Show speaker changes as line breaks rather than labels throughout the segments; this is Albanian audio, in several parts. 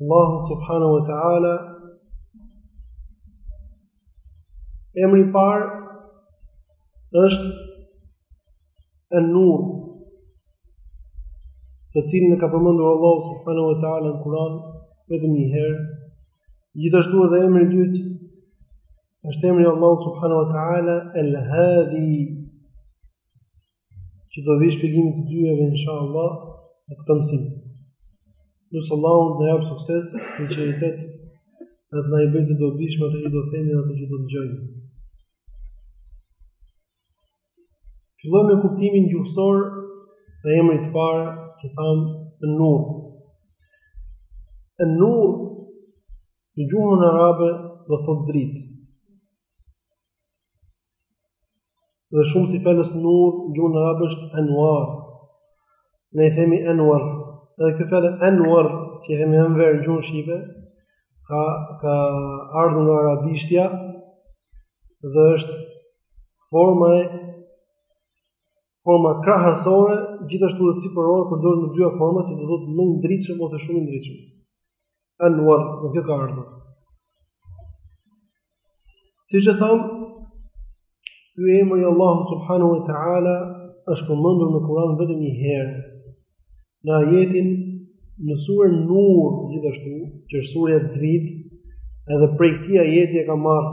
Allahu subhanahu wa taala emri i parë është An-Nur të cilin e ka përmendur Allahu subhanahu wa taala në Kur'an vetëm një herë gjithashtu edhe emri i dytë është emri Allahu subhanahu wa taala El-Hadi që do vijë shpjegimi të dyjave inshallah në këtë mësim. Lus Allahun të na japë sukses, sinqeritet, dhe të na i bëjë të dobishme ato që do themi dhe ato që do dëgjojmë. Filloj me kuptimin gjuhësor të emrit të parë që thamë En-Nur. En-Nur, në gjuhën arabe, do të thotë dritë. Dhe shumësi i fjalës nur në gjuhën arabe është anwar. Ne i themi anwar. Dhe kjo fjalë anwar që i themi Enver në gjuhën shqipe ka ka ardhur nga arabishtja dhe është forma e forma krahasore gjithashtu dhe sipërore përdoret në të dyja format që do të thotë më i ndritshëm ose shumë i ndritshëm. Anwar, nga kjo ka ardhur. Siç thamë, ky emër i Allahut subhanahu wa taala është përmendur në Kur'an vetëm një herë. Në ajetin në surën Nur gjithashtu, që është surja Dritë, edhe prej këtij ajeti e ka marrë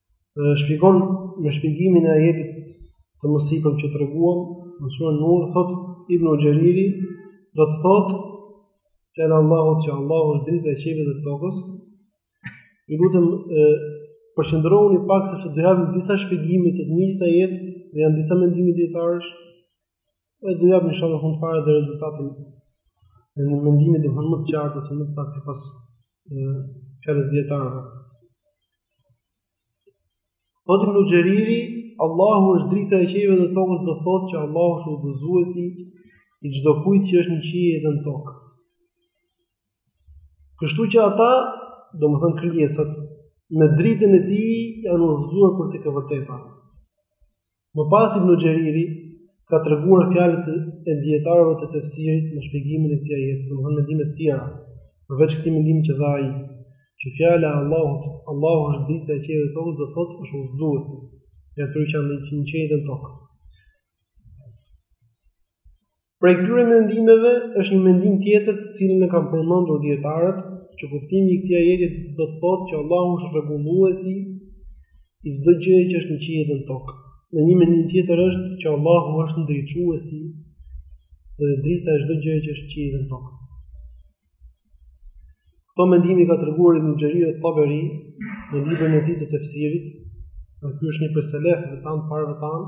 shpjegon me shpjegimin e ajetit të mësipërm që treguam, në surën Nur, thotë Ibn Xheriri, do të thotë që fjala e Allahut që Allahu është drita e qiejve dhe tokës, ju lutem përqendrohuni pak se do t'ju japim disa shpjegime të këtij ajeti dhe janë disa mendime dijetarësh, e do japim në fund fare dhe rezultatin e mendimit më të qartë ose më të saktë pas fjalës së dijetarëve. Thotë Ibn Xheriri, Allahu është drita e qiejve dhe tokës do të thotë që Allahu është udhëzuesi i çdokujt që është në qiej dhe në tokë. Kështu që ata, domethënë krijesat, me dritën e tij janë udhëzuar për tek e vërteta. Më pas Ibn Xheriri ka treguar fjalët e dijetarëve të tefsirit në shpjegimin e këtij ajeti, domethënë mendime të tjera, përveç këtij mendimi që dha ai, që fjala e Allahut, Allahu është drita e qiejve dhe tokës, do thotë është udhëzuesi i atyre që janë në qiej dhe në tokë. Prej këtyre mendimeve është një mendim tjetër të cilin e kanë përmendur dijetarët, që kuptimi i këtij ajeti do të thotë që Allahu është rregulluesi i çdo gjëje që është në qiell dhe në tokë. Dhe një mendim tjetër është që Allahu është ndriçuesi dhe drita e çdo gjëje që është në qiell dhe në tokë. Këto mendime i ka treguar Ibn Jarir al-Taberi në librin e tij të Tefsirit, dhe ky është një prej selefëve tanë, të parëve tanë,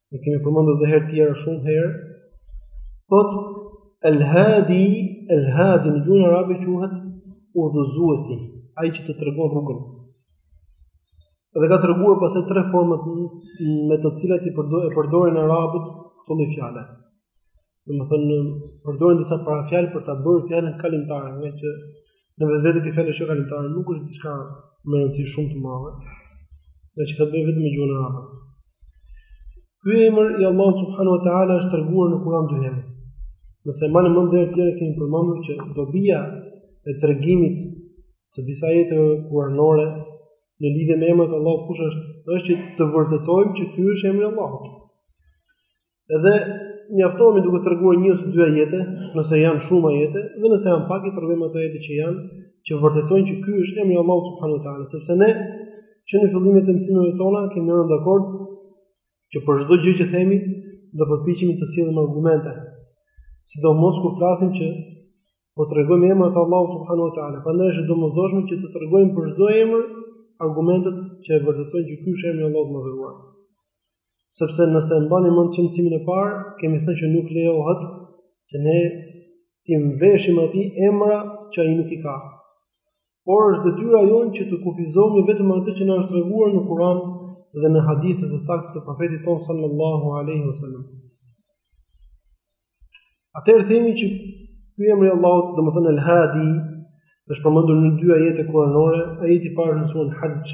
e kemi përmendur edhe herë tjera shumë herë, thot El Hadi, El Hadi në gjuhën arabe quhet udhëzuesi, ai që të tregon rrugën. Dhe ka treguar pastaj tre format me të cilat i përdorin arabët këtë lloj fjale. domethënë përdorin disa parafjalë për ta bërë fjalën kalimtare, nga që në vetvete kjo fjalë është kalimtare, nuk është diçka me rëndësi shumë të madhe, nga që ka të bëjë vetëm me gjuhën arabe. Ky emër i Allah subhanahu wa taala është treguar në Kur'an dy herë. Në mësimet e tjera kemi përmendur që dobia e tregimit të disa ajeteve kuranore në lidhje me emrat e Allahut kush është? Është që të vërtetojmë që ky është emri i Allahut. Edhe mjaftohemi duke treguar një ose dy ajete, nëse janë shumë ajete, dhe nëse janë pak i tregojmë ato ajete që janë, që vërtetojnë që ky është emri i Allahut subhanahu wa taala, sepse ne që në fillimet e mësimeve tona kemi rënë dakord që për çdo gjë që themi do përpiqemi të sjellim argumente. Sidomos kur flasim që po tregojmë emrat e Allahut subhanahu wa taala. Prandaj është e domosdoshme që të tregojmë për çdo emër argumentet që e vërtetojnë që ky është emri i Allahut të madhëruar. Sepse nëse e mbani mend që në mësimin e parë, kemi thënë që nuk lejohet që ne t'i mveshim atij emra që ai nuk i ka. Por është detyra jonë që të kufizohemi vetëm në atë që na është treguar në Kur'an dhe në hadithet e sakta të Profetit tonë sallallahu alaihi wasallam. Atëherë themi që ky emri i Allahut, domethënë El-Hadi, është përmendur në dy ajete kuranore, ajeti i parë është në surën Hajj,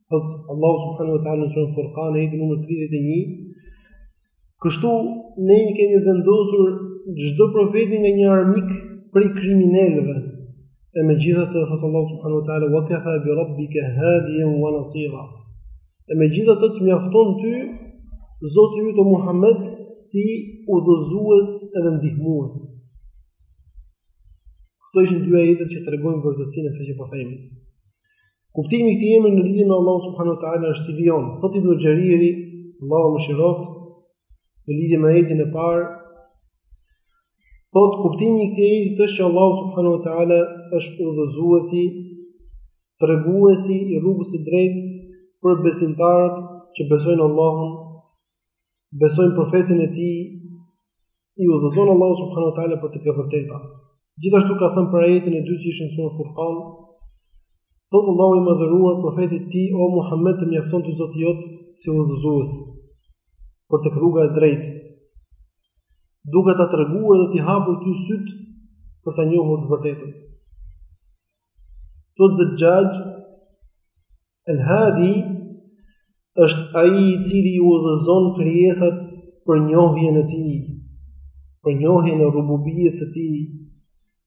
Thot Allahu subhanahu wa taala në surën Furqan ayat numër 31. Kështu ne i kemi vendosur çdo profeti nga një armik prej kriminelëve. E megjithatë thot Allahu subhanahu wa taala wa kafa bi rabbika hadiyan wa nasira. E megjithatë të mjafton ty Zoti yt o Muhammed si udhëzues edhe ndihmues. Këto ishin dy ajetet që tregojnë vërtetësinë e kësaj që po themi. Kuptimi i këtij emri në lidhje me Allahun subhanuhu te ala është si vijon. Thotë Ibn Xheriri, Allahu e mëshiroftë, në lidhje me ajetin e parë, thotë kuptimi i këtij emri është që Allahu subhanuhu te ala është udhëzuesi, treguesi i rrugës së drejtë për besimtarët që besojnë Allahun, besojnë profetin e tij I udhëzon Allahu subhanahu wa taala për tek e vërteta. Gjithashtu ka thënë për ajetin e dytë që ishte në suren Furqan, Thotë Allahu i madhëruar profetit të tij, o Muhammed të mjafton ty Zoti jot si udhëzues për tek rruga e drejtë, duke ta treguar dhe t'i hapur ty sytë për ta njohur të vërtetën. Thotë Zexhaxhi, El Hadi është ai i cili i udhëzon krijesat për njohjen e tij, për njohjen e rububijes së tij,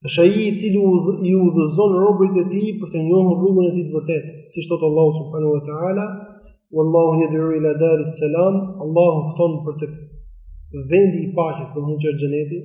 është ai i cili i udhëzon robërit e tij për të njohë rrugën e tij të vërtetë, siç thot Allahu subhanahu wa ta'ala, wallahu jed'u ila dari selam, Allahu fton për te vendi i paqes domethënë xhenetit,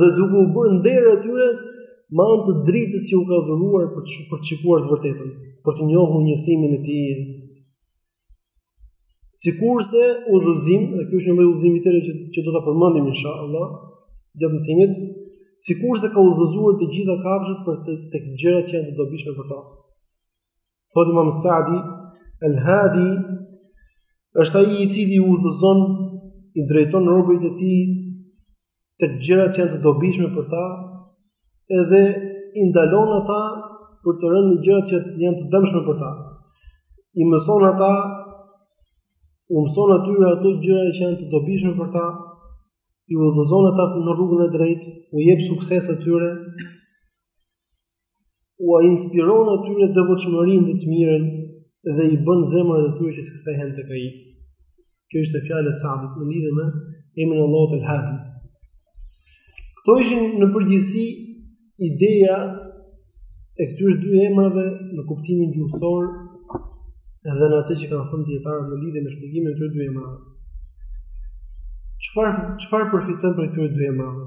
dhe duke u bërë nder atyre me anë të dritës që u ka dhuruar për të për të shikuar të vërtetën, për të njohur njësimin e tij. Sikurse udhëzim, dhe ky është një lloj udhëzimi tjetër që që do ta përmendim inshallah, gjatë mësimit, sikurse ka udhëzuar të gjitha kafshët për tek gjërat që janë të dobishme për ta. Thot Imam Sa'di, Al-Hadi është ai i cili i udhëzon i drejton robërit e tij tek gjërat që janë të dobishme për ta, edhe i ndalon ata për të rënë në gjërat që janë të dëmshme për ta. I mëson ata u mëson atyre ato gjëra që janë të dobishme për ta, i udhëzon ata në rrugën e drejtë, u jep sukses atyre, ua inspiron atyre devotshmërinë dhe të mirën dhe i bën zemrat e tyre që të kthehen tek ai. Kjo ishte fjala e Sa'dit në lidhje me emrin e Allahut El-Hadi. Këto ishin në përgjithësi ideja e këtyre dy emrave në kuptimin gjuhësor edhe në atë që kanë thënë dijetarët në lidhje me shpjegimin e këtyre dy emrave. Çfarë çfarë përfiton prej këtyre dy emrave?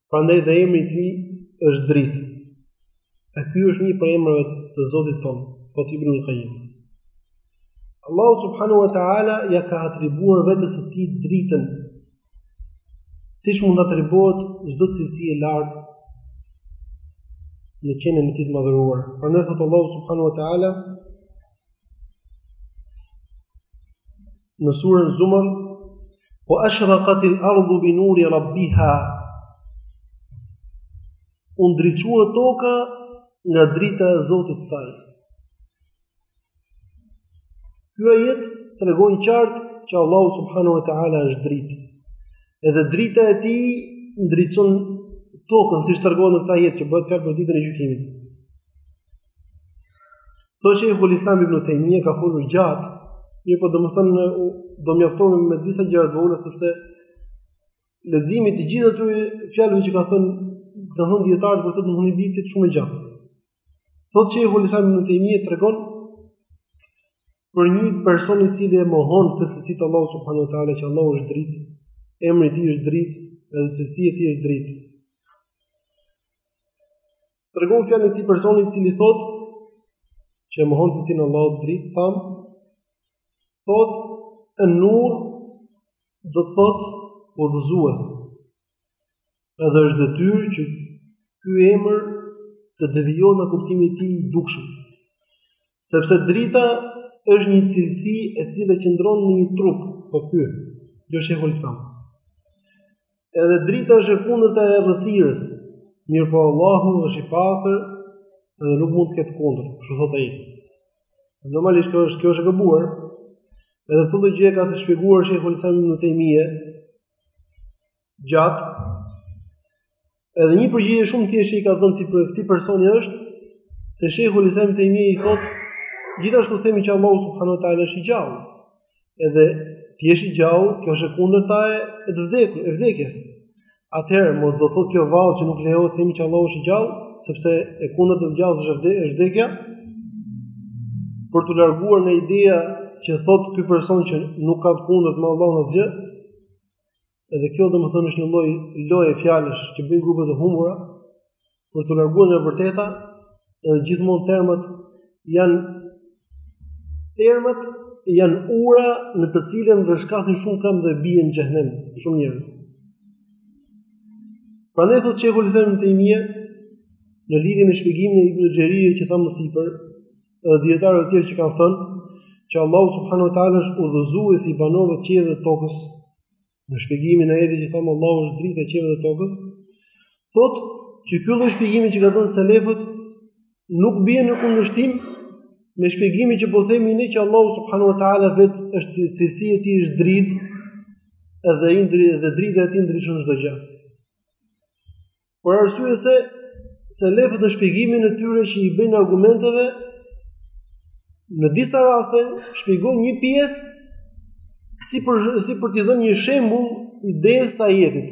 Prandaj dhe emri i tij është dritë. A ky është një prej emrave të Zotit tonë, thot ibnul Kajim. Allahu subhanahu wa taala ja ka atribuar vetes së tij dritën. Siç mund të atribuohet çdo cilësi e lartë në qenien e tij të madhëruar. Prandaj thot Allahu subhanahu wa taala në surën Zumar, "Wa ashraqat al-ardu bi nuri rabbiha" U ndriçua toka nga drita e Zotit të saj. Ky ajet tregon qartë që Allahu subhanahu wa taala është dritë. Edhe drita e tij ndriçon tokën, siç tregohet në këtë ajet që bëhet fjalë për ditën e gjykimit. Shejhul Islam Ibn Tejmije ka folur gjatë, mirëpo domethënë ne do mjaftohemi me disa gjëra vëllë, sepse leximi i të gjithë atyre fjalëve që ka thënë, kanë thënë dijetarët për të të mëni bitit shumë gjatë. Shejhul Islam Ibn Tejmije tregon për një person i cili e mohon këtë cilësi të Allahut subhanahu wa taala që Allah është dritë, emri i tij është dritë, edhe cilësia e tij është dritë. Tregon fjalën e këtij personi i cili thotë që e mohon se si në Allah dritë thamë, thotë en-nur do të thotë udhëzues. Edhe është detyrë që ky emër të devijohet nga kuptimi i tij i dukshëm. Sepse drita është një cilësi e cila qëndron në një trup, po ky, jo shehul sa. Edhe drita është e kundërta e errësirës, mirëpo Allahu është i pastër dhe nuk mund të ketë të kundërt, kështu thotë ai. Normalisht kjo është kjo është e gabuar. Edhe këtë gjë e ka shpjeguar Shejhul Islam ibn Tejmije gjatë. Edhe një përgjigje shumë të thjeshtë i ka dhënë këtij personi është se Shejhul Islam ibn Tejmije i thotë gjithashtu themi që Allahu subhanahu wa taala është i gjallë. Edhe të jesh i gjallë, kjo është e kundërta e të vdekur, e vdekjes. Atëherë mos do thotë kjo vallë që nuk lejohet të themi që Allahu është i gjallë, sepse e kundërta e të gjallit është vdekja, është vdekja. Për t'u larguar nga ideja që thotë ky person që nuk ka të kundërt me Allahun asgjë, Edhe kjo domethënë është një lloj loje fjalësh që bëjnë grupe të humbura për t'u larguar nga e vërteta, edhe gjithmonë termat janë termat janë ura në të cilën rrëshkasin shumë këmbë dhe bien në xhehenem shumë njerëz. Prandaj thotë Sheikhul Islam Ibn Taymiyah në lidhje me shpjegimin e Ibn Xheririt që thamë më sipër, Edhe dijetarë të tjerë që kanë thënë që Allahu subhanahu wa taala është udhëzuesi i banorëve të qiellit dhe tokës. Në shpjegimin e ajetit që thamë Allahu është drita e qiellit dhe tokës, thotë që ky lloj shpjegimi që kanë dhënë selefët nuk bie në kundërshtim me shpjegimin që po themi ne që Allahu subhanahu wa taala vetë është cilësia e tij është dritë edhe i ndri dhe drita e tij ndriçon çdo gjë. Për arsye se selefët në shpjegimin e tyre që i bëjnë argumenteve, në disa raste shpjegojnë një pjesë si për si për t'i dhënë një shembull idesë së ajetit.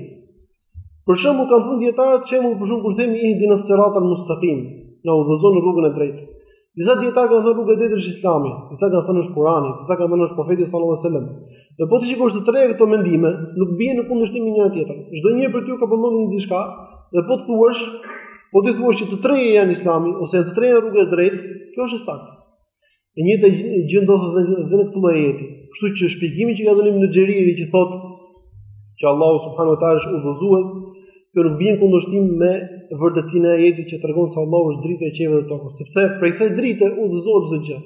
Për shembull kanë thënë dijetarët shembull për shembull kur themi ihdina sirata mustaqim, na udhëzo në rrugën e drejtë. Disa dijetarë kanë thënë rruga e drejtë është Islami, disa kanë thënë është Kurani, disa kanë thënë është Profeti sallallahu alajhi wasallam. Dhe po t'i shikosh të tre këto mendime, nuk bien në kundërshtim me njëra-tjetrën. Çdonjë prej tyre ka përmendur një diçka, dhe po të thuash, po t'i thuash që të tre janë Islami ose janë të tre janë rruga e drejtë, kjo është e saktë. E njëjta gjë ndodh edhe në këtë lloj ajeti. Kështu që shpjegimi që ka dhënë Ibn Xheriri që thotë që Allahu subhanahu wa taala është udhëzues, kjo nuk bie në kundërshtim me vërtetësinë e ajetit që tregon se Allahu është drita e qiejve dhe tokës, sepse prej kësaj drite udhëzohet çdo gjë.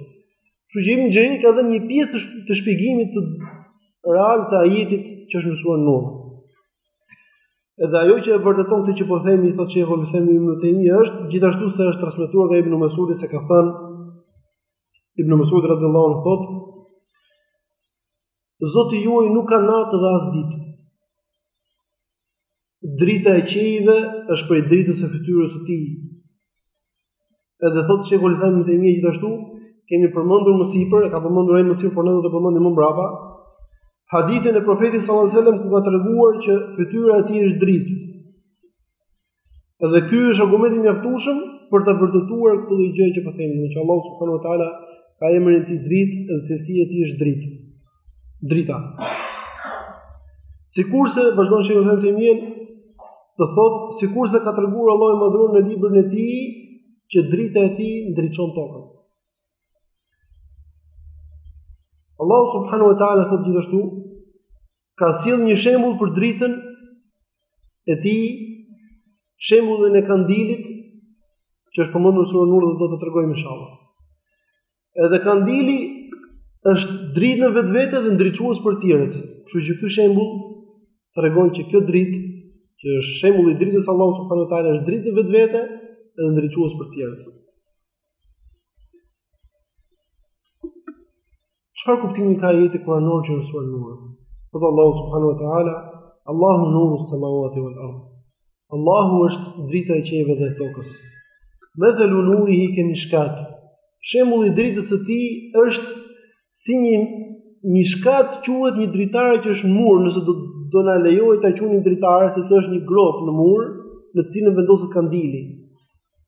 Kështu që Ibn Xheriri ka dhënë një pjesë të shpjegimit real të ajetit që është në suren Nur. Edhe ajo që e vërteton këtë që po themi thotë Sheikhul Islam Ibn Taymiyah gjithashtu se është transmetuar nga Ibn Mas'ud se ka thënë Ibn Mas'ud radhiyallahu anhu thotë Zoti juaj nuk ka natë dhe as ditë. Drita e qiejve është prej dritës së fytyrës së tij. Edhe thotë Sheikhul Islam Ibn Taymiyah gjithashtu, kemi përmendur më sipër, e ka përmendur ai më sipër, por ne do të përmendim më mbrapa. Hadithin e profetit sallallahu alajhi wasallam ku ka treguar që fytyra e tij është dritë. Edhe ky është argument i mjaftueshëm për të vërtetuar këtë lloj gjëje që po themi, domethënë që Allahu subhanahu wa taala ka emrin e tij dritë dhe cilësia e tij është dritë. Drita. Sikurse vazhdon Sheikhul Islam Ibn Taymiyah, thotë sikurse ka treguar Allahu i madhëruar në librin e tij që drita e tij ndriçon tokën. Allahu subhanahu wa taala thotë gjithashtu ka sjell një shembull për dritën e tij shembullin e kandilit që është përmendur në suren Nur dhe do ta tregojmë inshallah. Edhe kandili është dritë në vetvete dhe ndriçues për të tjerët. Kështu që ky shembull tregon që kjo dritë, që është shembulli i dritës së Allahut subhanuhu te ala, është dritë në vetvete dhe ndriçues për të tjerët. Çfarë kuptimi ka ajeti kuranor që në suren Nur? Thotë Allahu subhanahu wa taala, Allahu nuru samawati wal ard. Allahu është drita e qiejve dhe tokës. Mathalu nurihi ka mishkat. Shembulli i dritës së tij është si një mishkat quhet një dritare që është në mur, nëse do do na lejohet ta quajmë dritare se është një gropë në mur, në të cilën vendoset kandili.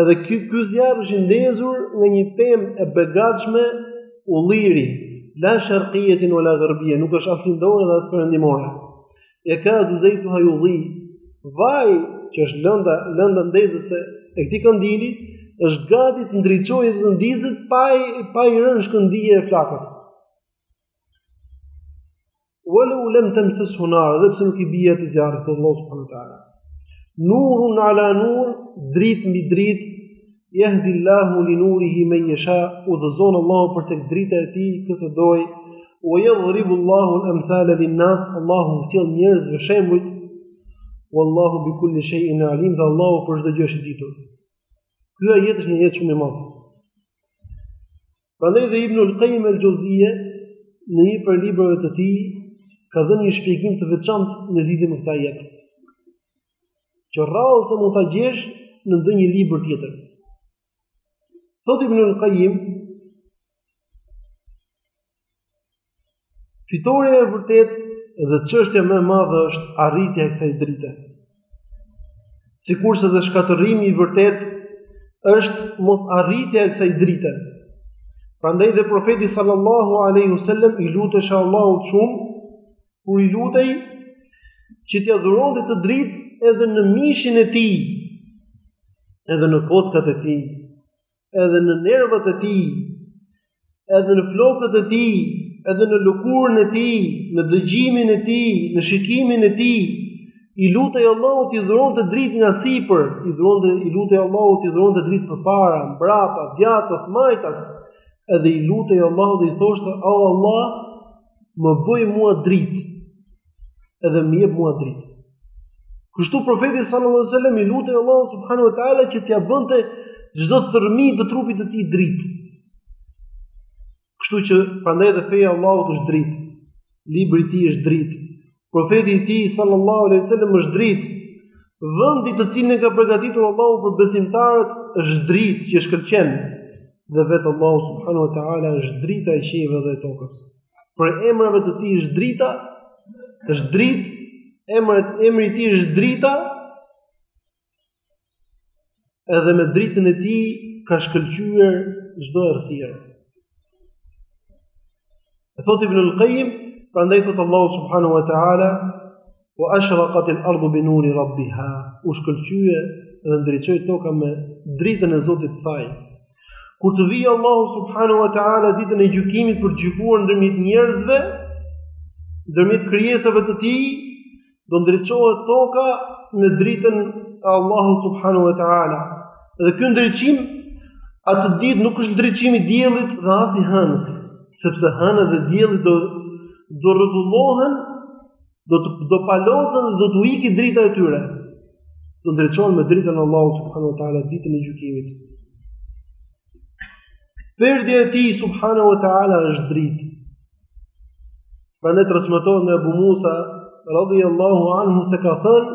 Edhe ky ky zjarr është i ndezur nga një pemë e begatshme ulliri, la sharqiyatin wala gharbiyya, nuk është as lindore dhe as perëndimore. Yakadu zaytuha yudi. Vaj, që është lënda, lënda ndezëse e këtij kandili, është gati të ndriçojë dhe të ndizet pa pa i rënë shkëndijë e flakës. Wala lam tamsashu nar, dhe pse nuk i bie atë zjarri të Allahut subhanahu wa taala. Nurun ala nur, drit mbi drit, yahdi Allahu li nurihi man yasha, udhëzon Allahu për tek drita e tij kë të dojë. Wa yadhribu Allahu al-amthal lin-nas, Allahu sjell njerëzve shembuj. Wallahu bi kulli shay'in alim, dhe Allahu për çdo gjë është i ditur. Ky ajet është një ajet shumë i madh. Prandaj dhe Ibn al-Qayyim al-Jawziyya në një prej librave të tij ka dhënë një shpjegim të veçantë në lidhje me këtë ajet. Që rrallë se mund ta gjesh në ndonjë libër tjetër. Thotë Ibn al-Qayyim Fitorja e vërtet dhe çështja më e madhe është arritja e kësaj drite. Sikurse dhe shkatërrimi i vërtet është mos arritja e kësaj drite. Prandaj dhe profeti sallallahu alaihi wasallam i lutesh Allahut shumë kur i lutej që t'ia dhuronte atë dritë edhe në mishin e tij, edhe në kockat e tij, edhe në nervat e tij, edhe në flokët e tij, edhe në lëkurën e tij, në dëgjimin e tij, në shikimin e tij. I lutej Allahut t'i dhuronte dritë nga sipër, t'i dhuronte i lutej Allahut t'i dhuronte dritë përpara, mbrapa, djathtas, majtas. Edhe i lutej Allahut dhe i thoshte: "O Allah, më bëj mua dritë." Edhe më jep mua dritë. Kështu profeti sallallahu alajhi wasallam i lutej Allahut subhanahu wa taala që t'ia bënte çdo thërrmi të trupit të tij dritë. Kështu që prandaj edhe feja e Allahut është dritë. Libri i tij është dritë. Profeti i tij sallallahu alajhi wasallam është dritë. Vendi të cilin e ka përgatitur Allahu për besimtarët është dritë që shkëlqen dhe vetë Allahu subhanahu wa taala është drita e qiejve dhe e tokës. prej emrave të tij është drita, është drit, emri emri i tij është drita. Edhe me dritën e tij ka shkëlqyer çdo errësirë. E thotë Ibn al-Qayyim, prandaj thotë Allahu subhanahu wa ta'ala, Wa ashraqat al-ardu bi nuri rabbiha, u shkëlqye dhe ndriçoi toka me dritën e Zotit të saj. Kur të vijë Allahu subhanahu wa taala ditën e gjykimit për të gjykuar ndërmjet njerëzve, ndërmjet krijesave të tij, do ndriçohet toka me dritën e Allahut subhanahu wa taala. Dhe ky ndriçim atë ditë nuk është ndriçim i diellit dhe as i hënës, sepse hëna dhe dielli do do rrotullohen do, do palosen dhe do të ikë drita e tyre. Do ndriçohet me dritën e Allahut subhanahu wa taala ditën e gjykimit. Perdja e tij subhanahu wa taala është dritë. Prandaj transmetohet nga Abu Musa radhiyallahu anhu se ka thënë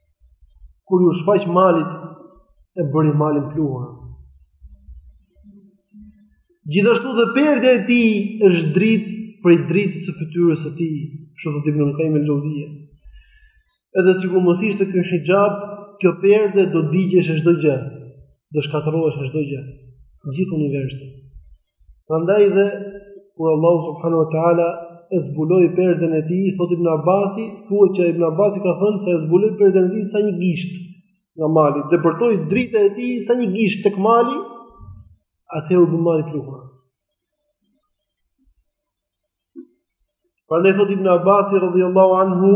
kur iu shfaq malit e bëri malin pluhur. Gjithashtu dhe perdja e tij është dritë prej dritës së fytyrës së tij, kështu do të bëjmë kemi në lozia. Edhe sikur mos ishte ky hixhab, kjo perde do digjesh çdo gjë, do shkatërrohesh çdo gjë, gjithë universi. Prandaj dhe kur Allahu subhanahu wa taala e zbuloi perden e tij, thotë Ibn Abasi, thuhet që Ibn Abasi ka thënë se e zbuloi perden e tij sa një gisht nga mali, depërtoi drita e tij sa një gisht tek mali, atëherë u bë mali pluhur. Prandaj thotë Ibn Abasi radhiyallahu anhu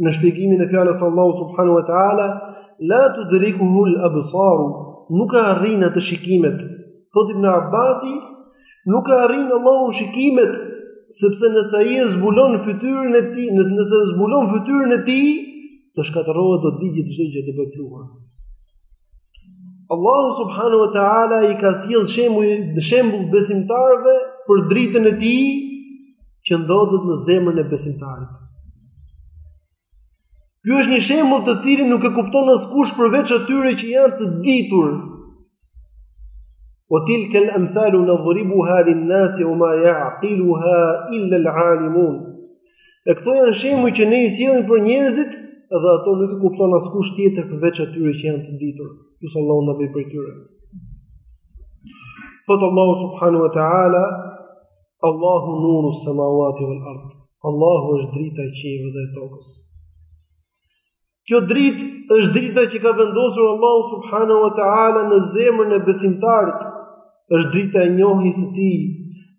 në shpjegimin e fjalës së Allahut subhanahu wa taala, la tudrikuhu al-absaru, nuk e arrijnë atë shikimet. Thotë Ibn Abasi, nuk e arrijnë Allahun shikimet, sepse nëse ai e zbulon fytyrën e tij, nëse zbulon fytyrën e tij, do shkatërrohet do digjet çdo gjë, do bëhet pluhur. Allahu subhanahu wa taala i ka sjell shembull, shembull besimtarëve për dritën e tij që ndodhet në zemrën e besimtarit. Ky është një shembull të cilin nuk e kupton askush përveç atyre që janë të ditur. Wa tilka al-amthalu nadhribuha lin-nasi wa ma ya'qiluha illa al-'alimun. E këto janë shembuj që ne i sjellim për njerëzit dhe ato nuk i kupton askush tjetër përveç atyre që janë të ditur. Inshallah Allahu na bën prej tyre. Thotë Allahu subhanahu wa taala Allahu nuru samawati wal ard. Allahu është drita e qiejve dhe e tokës. Kjo dritë është drita që ka vendosur Allahu subhanahu wa taala në zemrën e besimtarit. Është drita e njohjes së tij,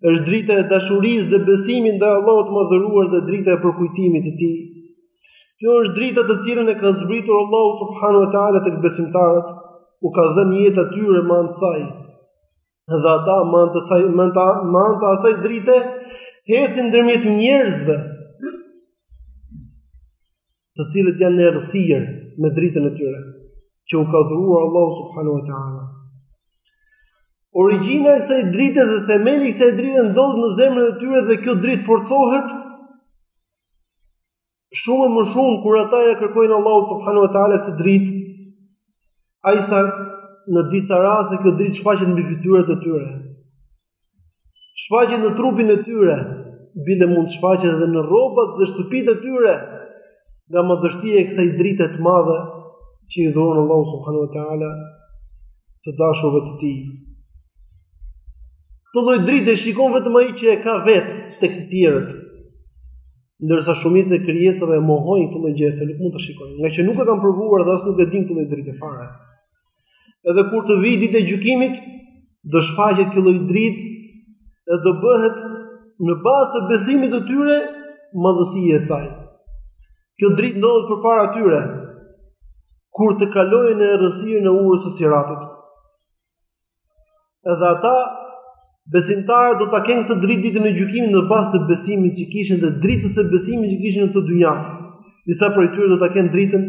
është drita e dashurisë dhe besimit ndaj Allahut të madhëruar dhe drita e përkujtimit të tij. Kjo është drita të cilën e ka zbritur Allahu subhanahu wa taala tek besimtarët, u ka dhënë jetë atyre me anë të saj. Dhe ata me anë të saj, me anë të, të asaj drite, ecin ndërmjet njerëzve. të cilët janë në errësirë me dritën e tyre, që u ka dhuruar Allahu subhanahu wa taala. Origjina e kësaj drite dhe themeli i kësaj drite ndodh në zemrën e tyre dhe kjo dritë forcohet shumë e më shumë kur ata ia kërkojnë Allahut subhanahu wa taala këtë dritë. Aq sa në disa raste kjo dritë shfaqet mbi fytyrat e tyre. shfaqet në trupin e tyre, bile mund të shfaqet edhe në rrobat dhe shtëpitë e tyre, nga madhështia e kësaj drite të madhe që i dhuron Allahu subhanahu wa taala të dashurve të tij. Këtë lloj drite e shikon vetëm ai që e ka vetë tek të tjerët. Ndërsa shumica e krijesave e mohojnë këtë lloj gjë se nuk mund ta shikojnë, ngaqë nuk e kanë provuar dhe as nuk e dinë këtë lloj drite fare. Edhe kur të vijë dita e gjykimit, do shfaqet kjo lloj dritë dhe do bëhet në bazë të besimit të tyre madhësia e saj. Kjo dritë ndodhet përpara tyre kur të kalojnë në errësirën e urës së Siratit. Edhe ata besimtarët do ta kenë këtë dritë ditën e gjykimit në bazë të besimit që kishin dhe dritës së besimit që kishin në këtë dynja. Disa prej tyre do ta kenë dritën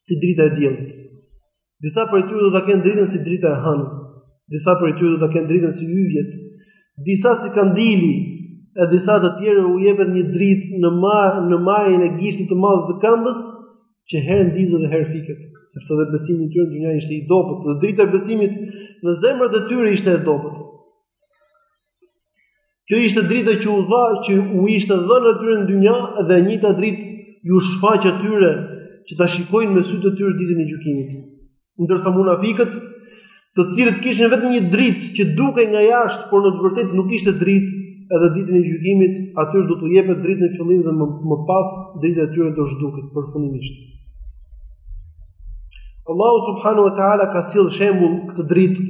si drita e diellit. Disa prej tyre do ta kenë dritën si drita e hënës. Disa prej tyre do ta kenë dritën si yjet. Disa si kandili, e disa të tjerë u jepet një dritë në maj në majën e gishtit të madh të këmbës, që herë ndizet dhe herë fiket, sepse dhe besimi i tyre në dynja ishte i dobët, dhe drita e besimit në zemrat e tyre ishte e dobët. Kjo ishte drita që u dha, që u ishte dhënë atyre në dynja dhe e njëjta dritë iu shfaq atyre që ta shikojnë me sytë e tyre ditën e gjykimit. Ndërsa munafikët, të cilët kishin vetëm një dritë që dukej nga jashtë, por në të vërtetë nuk ishte dritë, edhe ditën e gjykimit, atyre do t'u jepet dritë në fillim dhe më, më pas drita e tyre do zhduket përfundimisht. Allahu subhanahu wa taala ka sjellë shembull këtë dritë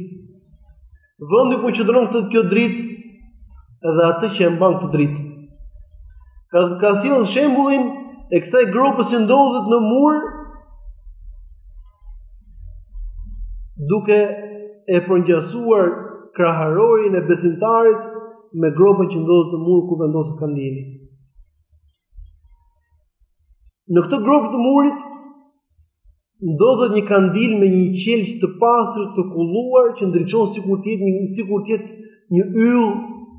Vendi ku qëndron këtë kjo dritë dhe atë që e mban këtë dritë. Ka ka sjellë shembullin e kësaj grope që ndodhet në mur duke e përngjasuar kraharorin e besimtarit me gropën që ndodhet në mur ku vendoset kandili. Në këtë gropë të murit ndodhet një kandil me një qelqë të pastër të kulluar që ndriçon sikur të jetë një sikur të jetë një yll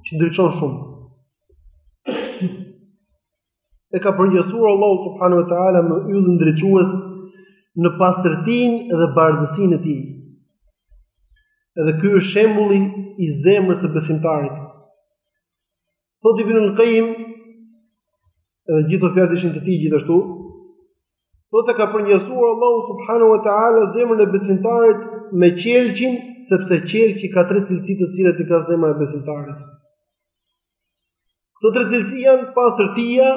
që ndriçon shumë. E ka përngjasuar Allahu subhanahu wa taala me yllin ndriçues në pastërtinë dhe bardhësinë e tij. Edhe ky është shembulli i zemrës së besimtarit. Thotë Ibnul Kajim Edhe gjithë fjalët ishin të tij gjithashtu. Thotë ka përngjasuar Allahu subhanahu wa taala zemrën e besimtarit me qelqin, sepse qelqi ka tre cilësi të cilat i ka zemra e besimtarit. Këto tre cilësi janë pastërtia,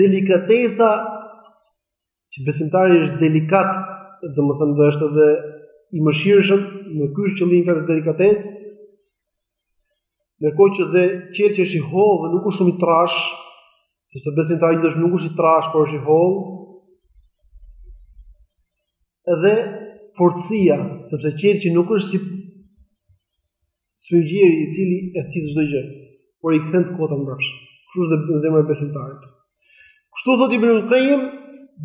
delikatesa Që besimtari është delikat, domethënë është edhe i mëshirshëm, ndërkohë që ka delikatesë, ndërkohë që dhe qelqi është i hollë dhe nuk është shumë i trashë, sepse besimtari nuk është i trashë, por është i hollë, edhe fortësia, sepse qelqi nuk është si Sfungjeri i cili e thith çdo gjë, por i kthen të kotat mbrapsht. Kështu është edhe zemra e besimtarit. Kështu thotë Ibn al-Qayyim,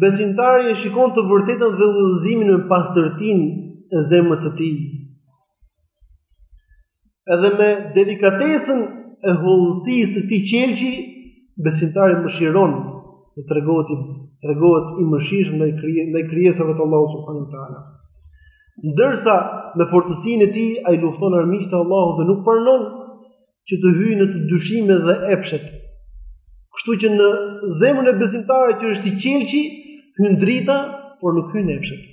besimtari e shikon të vërtetën dhe udhëzimin me pastërtinë e zemrës së tij. Edhe me delikatesën e hollësisë së tij qelqi, besimtari mëshiron dhe tregohet tregohet i mëshirshëm ndaj ndaj krijesave të Allahut subhanuhu teala. Ndërsa me fortësinë e tij ai lufton armiqtë e Allahut dhe nuk pranon që të hyjnë në të dyshimet dhe epshet. Kështu që në zemrën e besimtarit që është si qelqi, hyn drita, por nuk hyjnë epshet.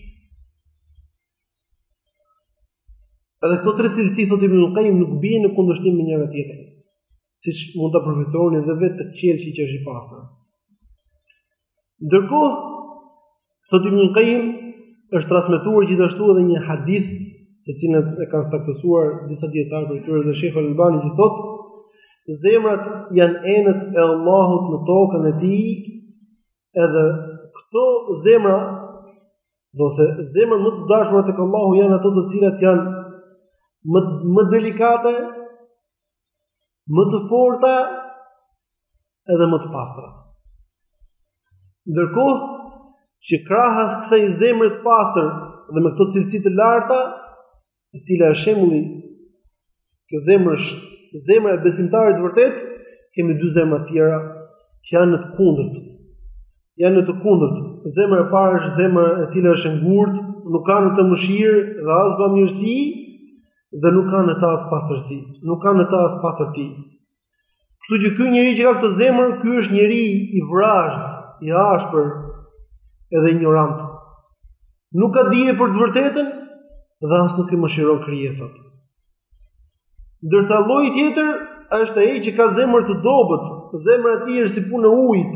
Edhe këto tre cilësi thotë Ibn Qayyim nuk bien në kundërshtim me njëra-tjetrën. Siç mund ta përfytyroni edhe vetë te qelqi që është i pastër. Ndërkohë, thotë Ibn Qayyim, është transmetuar gjithashtu edhe një hadith, të cilin e kanë saktësuar disa dijetarë prej tyre dhe Sheikh Al-Albani që thotë, zemrat janë enët e Allahut në tokën e tij, edhe këto zemra, thotë se zemrat më të dashura tek Allahu janë ato të cilat janë më më delikate më të forta edhe më të pastra. Ndërkohë që krahas kësaj zemre të pastër dhe me këto cilësi të larta, e cila është shembulli kjo zemra është zemra e besimtarit të vërtetë, kemi dy zemra të tjera që janë në të kundërt. Janë në të kundërt. Zemra e parë është zemra e cila është e ngurtë, nuk ka në të mëshirë dhe as bamirësi, dhe nuk ka në të as pastërsi, nuk ka në të as pastërti. Kështu që ky njeri që ka këtë zemër, ky është njeri i vrazhd, i ashpër, edhe injorant. Nuk ka dije për të vërtetën dhe as nuk i mëshiron krijesat. Ndërsa lloji tjetër është ai që ka zemër të dobët, zemra e tij është si puna e ujit.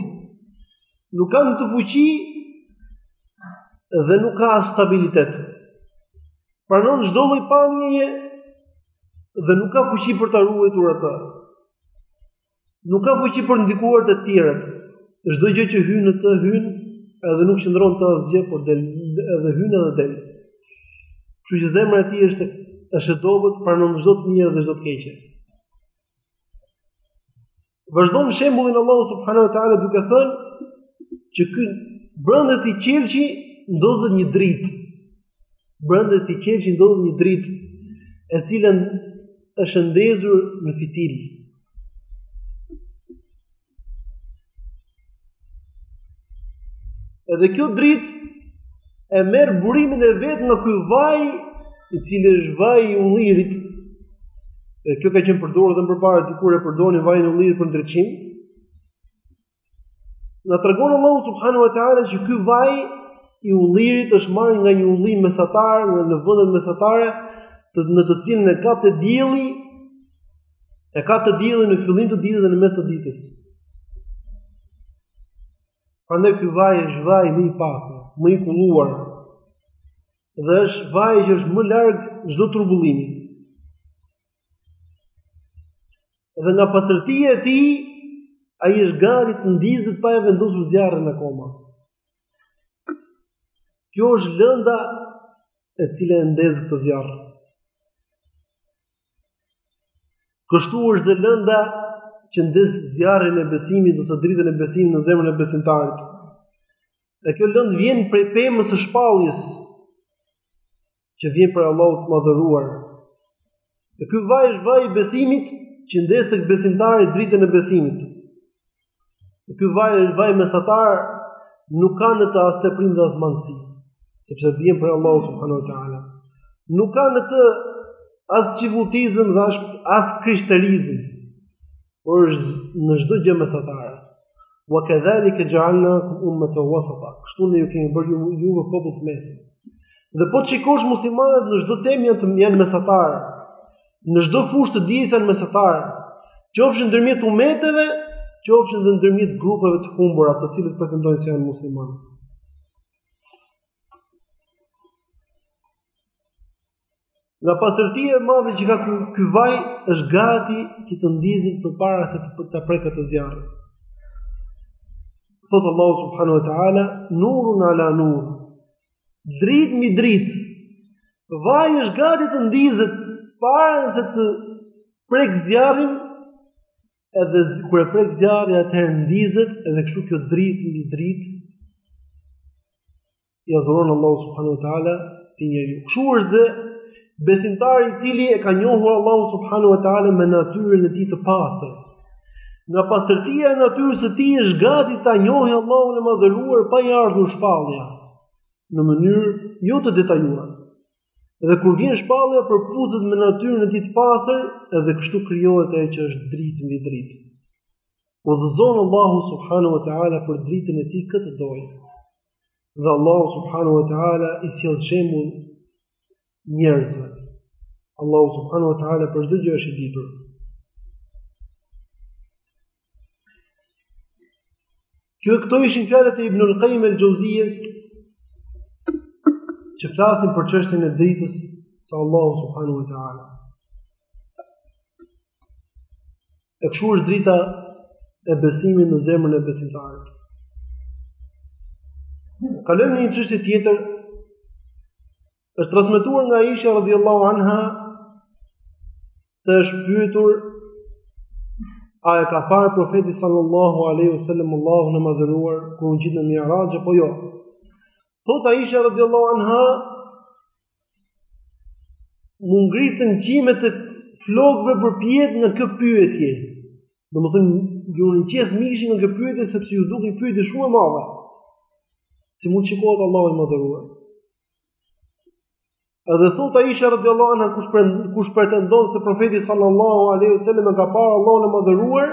Nuk ka në të fuqi dhe nuk ka stabilitet. Pranon çdo lloj pamjeje dhe nuk ka fuqi për ta ruajtur atë. Nuk ka fuqi për të ndikuar të tjerët. Çdo gjë që hyn në të hyn, edhe nuk qëndron në të asgjë, por del edhe hyn edhe del. Kështu që zemra e tij është është e dobët, pranon çdo të mirë dhe çdo të keqe. Vazhdon shembullin Allahu subhanahu wa taala duke thënë që brenda këtij qelqi ndodhet një dritë. Brenda këtij qelqi ndodhet një dritë e cila është ndezur në fitil. Edhe kjo dritë e merr burimin e vet nga ky vaj i cili është vaj i ullirit. E kjo ka qenë përdorur edhe më përpara dikur e përdonin vajin e ullirit për ndriçim. Na tregon Allahu subhanahu wa taala që ky vaj i ullirit është marrë nga një ulli mesatar, nga në vendet mesatare, të në të cilën e kap dielli E kap dielli në fillim të ditës dhe në mes të ditës. Prandaj ky vaj është vaj më i pastër, më i kulluar. Dhe është vaj që është më larg çdo turbullimi. Dhe nga pastërtia e tij, ai është gati të ndizet pa e vendosur zjarrin akoma. Kjo është lënda e cila e ndez këtë zjarr. Kështu është dhe lënda që ndez zjarrin e besimit, ose dritën e besimit në zemrën e besimtarit. Dhe kjo lëndë vjen prej pemës së shpalljes, që vjen prej Allahut të madhëruar. Dhe ky vaj është vaj i besimit, që ndez tek besimtari dritën e besimit. Ky vaj është vaj mesatar, nuk ka në të as teprim as mangësi, sepse vjen prej Allahut subhanahu wa taala. Nuk ka në të as çifutizëm dhe as as krishterizëm, por është në çdo gjë mesatar. Wa kadhalika ja'alnakum ummatan wasata. Kështu ne ju kemi bërë juve popull të mesit. Dhe po të shikosh muslimanët në çdo temë janë të janë mesatarë. në çdo fushë të dijes janë mesatarë, qofshin ndërmjet umeteve, qofshin dhe ndërmjet grupeve të humbura, të cilët pretendojnë se janë muslimanë. Nga pastërtia e madhe që ka ky vaj është gati që të ndizet përpara se ta prekë atë zjarri. Thotë Allahu subhanahu wa taala nurun ala nur. Dritë mbi dritë. Vaji është gati të ndizet para se ta prek zjarri. Edhe kur e prek zjarri atëherë ndizet edhe kështu kjo dritë mbi dritë. Ia dhuron Allahu subhanahu wa taala këtij njeriu. Kështu është dhe Besimtari i cili e ka njohur Allahun subhanahu wa taala me natyrën e tij të pastër. Nga pastërtia e natyrës së tij është gati ta njohë Allahun e madhëruar pa i ardhur shpallja në mënyrë jo të detajuar. Dhe kur vjen shpallja përputhet me natyrën e tij të pastër, edhe kështu krijohet ajo që është dritë mbi dritë. Udhëzon Allahu subhanahu wa taala për dritën e tij kë të dojë. Dhe Allahu subhanahu wa taala i sjell shembuj njerëzve. Allahu subhanahu wa taala për çdo gjë është i ditur. Kjo këto ishin fjalët e Ibnul Qayyim al-Jauziyes që flasin për çështjen e dritës së Allahu subhanahu wa taala. E kështu është drita e besimit në zemrën e besimtarit. Kalojmë në një çështje tjetër. Është transmetuar nga Aisha radhiyallahu anha se është pyetur a e ka parë profeti sallallahu alaihi wasallam Allahun e madhëruar kur u ngjit në Mi'raj apo jo. Thot Aisha radhiyallahu anha M'u ngritën qimet e flokëve përpjetë nga kjo pyetje. Domethënë, iu ngjeth mishi nga kjo pyetje, sepse iu duk një pyetje shumë e madhe. Si mund të shikohet Allahu i madhëruar. Edhe thot Aisha radhiyallahu anha kush pre, kush pretendon se profeti sallallahu alaihi wasallam ka parë Allahun e madhëruar,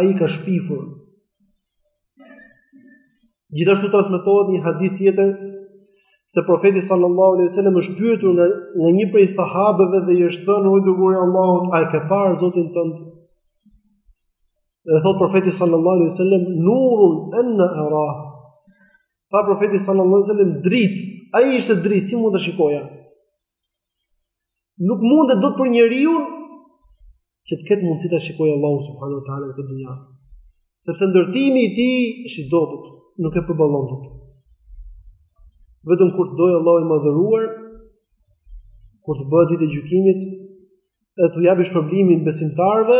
ai ka shpifur. Gjithashtu transmetohet një hadith tjetër se profeti sallallahu alaihi wasallam është pyetur nga, nga një prej sahabeve dhe i është thënë o i dërguari i Allahut, a e ke parë Zotin tënd? Dhe thot profeti sallallahu alaihi wasallam nurun anna arah. Tha profeti sallallahu alaihi wasallam drit, ai ishte drit, si mund ta shikoja? Nuk mundet dot për njeriun që të ketë mundësi ta shikojë Allahu subhanahu wa taala në këtë dynja. Sepse ndërtimi i tij është i dobët, nuk e përballon dot. Vetëm kur të dojë Allahu i madhëruar, kur të bëhet dita e gjykimit, e t'u japë shpërblimin besimtarëve,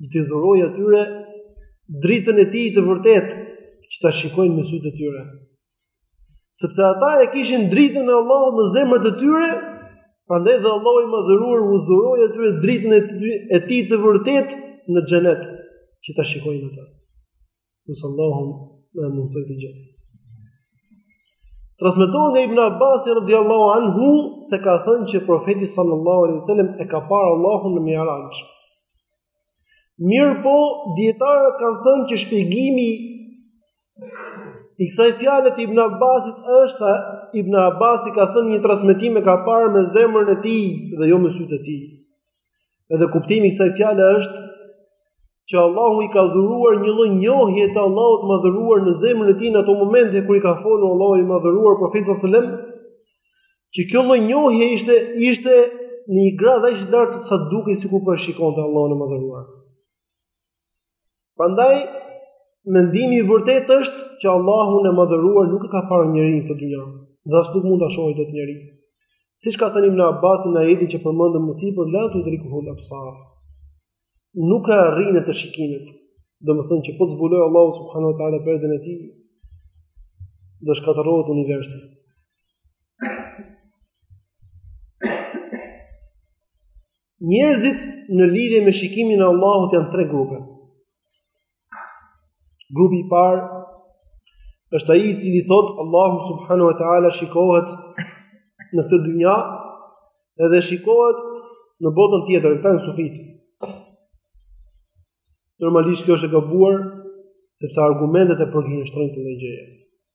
do t'i dhurojë atyre dritën e tij të vërtetë që ta shikojnë me sytë e tyre. Sepse ata e kishin dritën e Allahut në zemrat e tyre, prandaj dhe Allahu i madhëruar u dhuroi atyre dritën e tij të vërtetë në xhenet që ta shikojnë ata. Nësë Allahum në e mundësoj të gjithë. Transmetohet nga Ibn Abbas radhiyallahu anhu se ka thënë që profeti sallallahu alaihi wasallam e ka parë Allahun në Mi'raj. Mirëpo, dijetarët kanë thënë që shpjegimi i kësaj fjale të Ibn Abbasit është se Ibn Abbasi ka thënë një transmetim e ka parë me zemrën e tij dhe jo me sytë e tij. Edhe kuptimi i kësaj fjale është që Allahu i ka dhuruar një lloj njohje të Allahut të madhëruar në zemrën e tij në ato momente kur i ka folur Allahu i madhëruar profetit sallallahu alajhi wasallam që kjo lloj njohje ishte në një gradë aq të lartë sa dukej sikur po e shikonte Allahun e madhëruar. Prandaj mendimi i vërtetë është që Allahun e madhëruar nuk e ka parë njeri në këtë dynja, dhe as nuk mund ta shohë dot njeri. Siç ka thënë Ibn Abbas në ajetin që përmendëm më sipër, la tudrikuhul absar. nuk e arrijnë atë shikimet. Domethënë që po të zbulojë Allahu subhanahu wa taala perden e tij, do shkatërrohet universi. Njerëzit në lidhje me shikimin e Allahut janë tre grupe. Grupi i parë është ai i cili thotë Allahu subhanahu wa taala shikohet në këtë dynja edhe shikohet në botën tjetër, këta janë sufitë. Normalisht kjo është e gabuar sepse argumentet e përgënjeshtrojnë këtë gjë.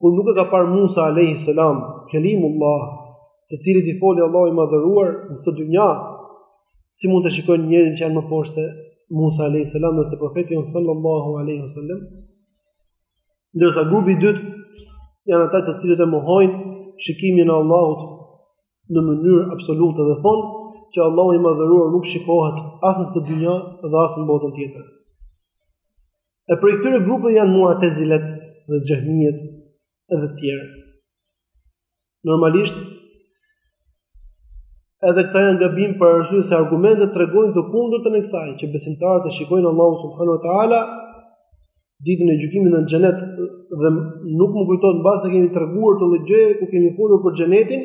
Kur nuk e ka parë Musa alayhi salam, kelimullah, të cilit i foli Allahu i madhëruar në këtë dynja, si mund ta shikojnë njerëzit që janë më poshtë se Musa alayhi salam dhe se profeti jonë sallallahu alaihi wasallam? Ndërsa grupi i dytë janë ata të cilët e mohojnë shikimin e Allahut në mënyrë absolute dhe thonë që Allahu i madhëruar nuk shikohet as në këtë dynja dhe as në botën tjetër. E prej këtyre grupe janë muatezilet dhe xhehmijet edhe tjerë. Normalisht, edhe këta janë gabim për arsye se argumentet tregojnë të kundërtën e kësaj, që besimtarët e shikojnë Allahun subhanahu wa ta'ala, ditën e gjykimit në xhenet dhe nuk më kujtohet mbase e kemi treguar këtë gjë ku kemi folur për xhenetin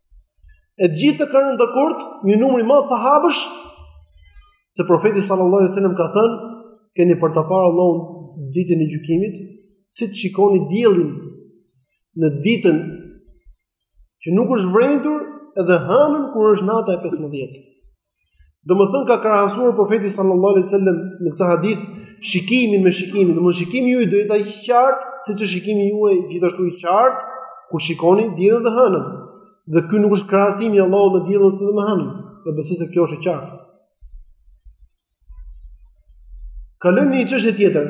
E të gjithë kanë rënë dakord një numër i madh sahabësh se profeti sallallahu alajhi wasallam ka thënë keni për ta parë Allahun ditën e gjykimit, si të shikoni diellin në ditën që nuk është vrenjtur edhe hënën kur është nata e 15. Domethënë ka krahasuar profeti sallallahu alaihi wasallam në këtë hadith shikimin me shikimin, domethënë shikimi juaj do jetë aq i qartë siç është shikimi juaj gjithashtu i qartë kur shikoni diellin dhe hënën. Dhe ky nuk është krahasim i Allahut me diellin dhe me hënën, dhe besoj se kjo është e qartë. Kalojmë në një çështje tjetër.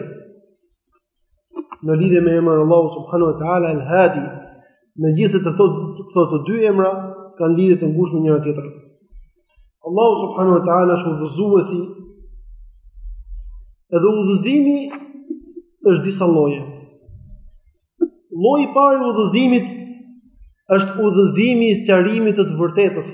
në lidhje me emrin Allahu subhanahu wa taala El Hadi, megjithëse këto të dy emra kanë lidhje të ngushtë me njëra tjetrën. Allahu subhanahu wa taala është udhëzuesi. Edhe udhëzimi është disa lloje. Lloji i parë i udhëzimit është udhëzimi i sqarimit të të vërtetës.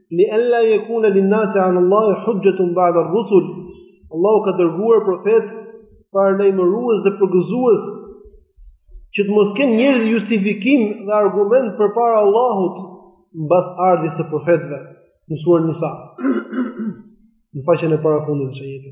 Li alla yakuna lin nasi ala Allah hujjatun ba'da ar-rusul. Allahu ka dërguar profetë paralajmërues dhe përgëzues që të mos kenë njerëzit justifikim dhe argument përpara Allahut mbas ardhjes së profetëve në suren Nisa. Në faqen e parafundit të shënjeve.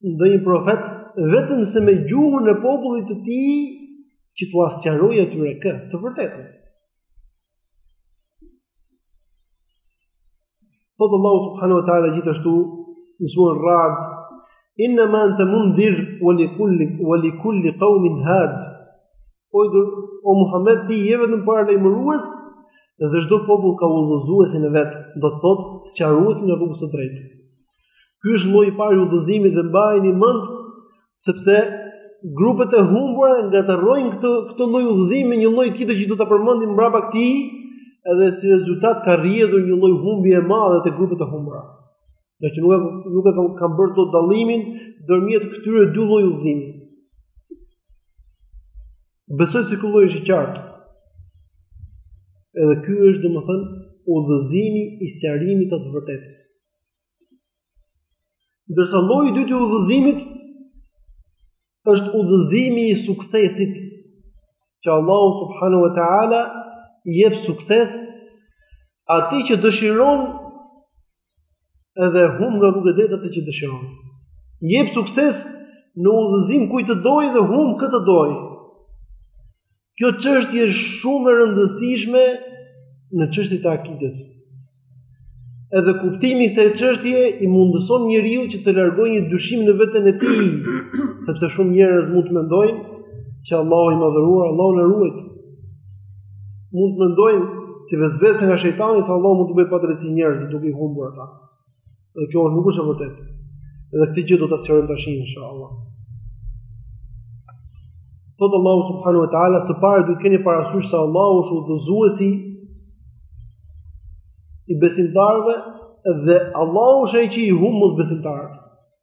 ndonjë profet vetëm se me gjuhën e popullit të tij që t'ua sqarojë atyre kë, të vërtetën. Thotë Allahu subhanahu wa taala gjithashtu në suren Ra'd, "Innama anta mundhir wa li kulli wa li kulli qaumin had." O, o Muhammed ti je vetëm paralajmërues dhe çdo popull ka udhëzuesin e vet, do të thotë sqaruesin e rrugës së drejtë. Ky është lloji i parë i udhëzimit dhe mbajeni mend sepse grupet e humbura ngatërrojnë këtë këtë lloj udhëzimi me një lloj tjetër që do ta përmendim mbrapa këtij, edhe si rezultat ka rrjedhur një lloj humbje e madhe te grupet e humbura. Dhe që nuk e nuk e kanë kanë bërë dot dallimin ndërmjet këtyre dy lloj udhëzimi. Besoj se ky lloj është i qartë. Edhe ky është domethënë udhëzimi i sqarimit të të vërtetës. Ndërsa lloji i dytë i udhëzimit është udhëzimi i suksesit që Allahu subhanahu wa taala i jep sukses atij që dëshiron edhe humb nga rruga e drejtë atë që dëshiron. I jep sukses në udhëzim kujt të dojë dhe humb kë të dojë. Kjo çështje është shumë e rëndësishme në çështjet e akides. Edhe kuptimi i kësaj çështje i mundëson njeriu që të largojë një dyshim në veten e tij, sepse shumë njerëz mund të mendojnë që Allahu i madhëruar, Allahu na ruajtë. Mund të mendojnë si vesvese nga shejtani se Allahu mund të bëjë padrejtësi njerëzve duke i humbur ata. Dhe kjo nuk është e vërtetë. Dhe këtë gjë do ta sqarojmë tash inshallah. Thotë Allahu subhanahu wa taala, së pari duhet të keni parasysh se Allahu është udhëzuesi i besimtarëve dhe Allahu është ai që i humb mosbesimtarët.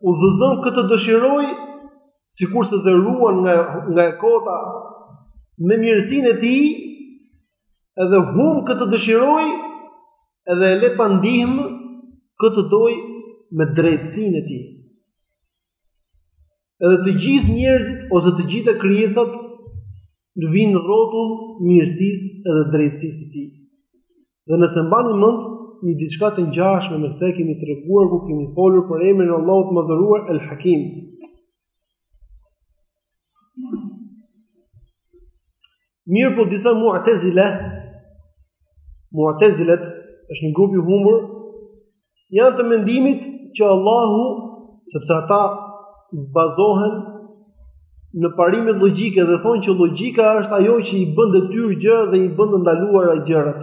udhëzon kë të dëshiroj sikurse dhe ruan nga nga e kota me mirësinë e tij edhe hum kë të dëshiroj edhe e le pa ndihmë kë të doj me drejtësinë e tij edhe të gjithë njerëzit ose të gjitha krijesat vijnë rrotull mirësisë dhe drejtësisë së tij. Dhe nëse mbani mend një diçka të ngjashme me këtë kemi treguar kur kemi folur për emrin e Allahut të madhëruar El Hakim. Mirëpo disa mu'tezile, mu'tezilet është një grup i humbur Janë të mendimit që Allahu, sepse ata bazohen në parimet logjike dhe thonë që logjika është ajo që i bën detyrë gjërat dhe i bën të ndaluara gjërat.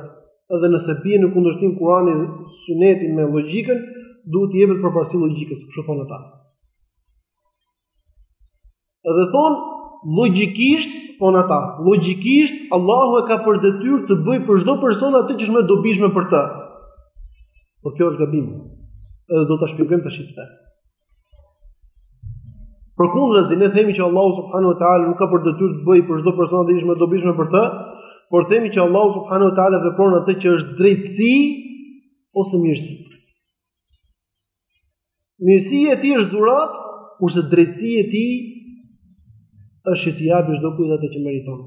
Edhe nëse bie në kundërshtim Kurani dhe Suneti me logjikën, duhet të jepet përparësi logjikës, kështu thonë ata. Edhe thonë, logjikisht, thonë ata, logjikisht, Allahu e ka për detyrë të bëjë për çdo person atë që është më dobishme për të. Por kjo është gabim. Edhe do ta shpjegojmë tash pse. Përkundrazi ne themi që Allahu subhanahu wa taala nuk ka për detyrë të bëjë për çdo person atë që është më dobishme për të, por themi që Allahu subhanahu wa taala vepron atë që është drejtësi ose mirësi. Mirësia e tij është dhuratë, kurse drejtësia e tij është t'i japë çdokujt atë që meriton.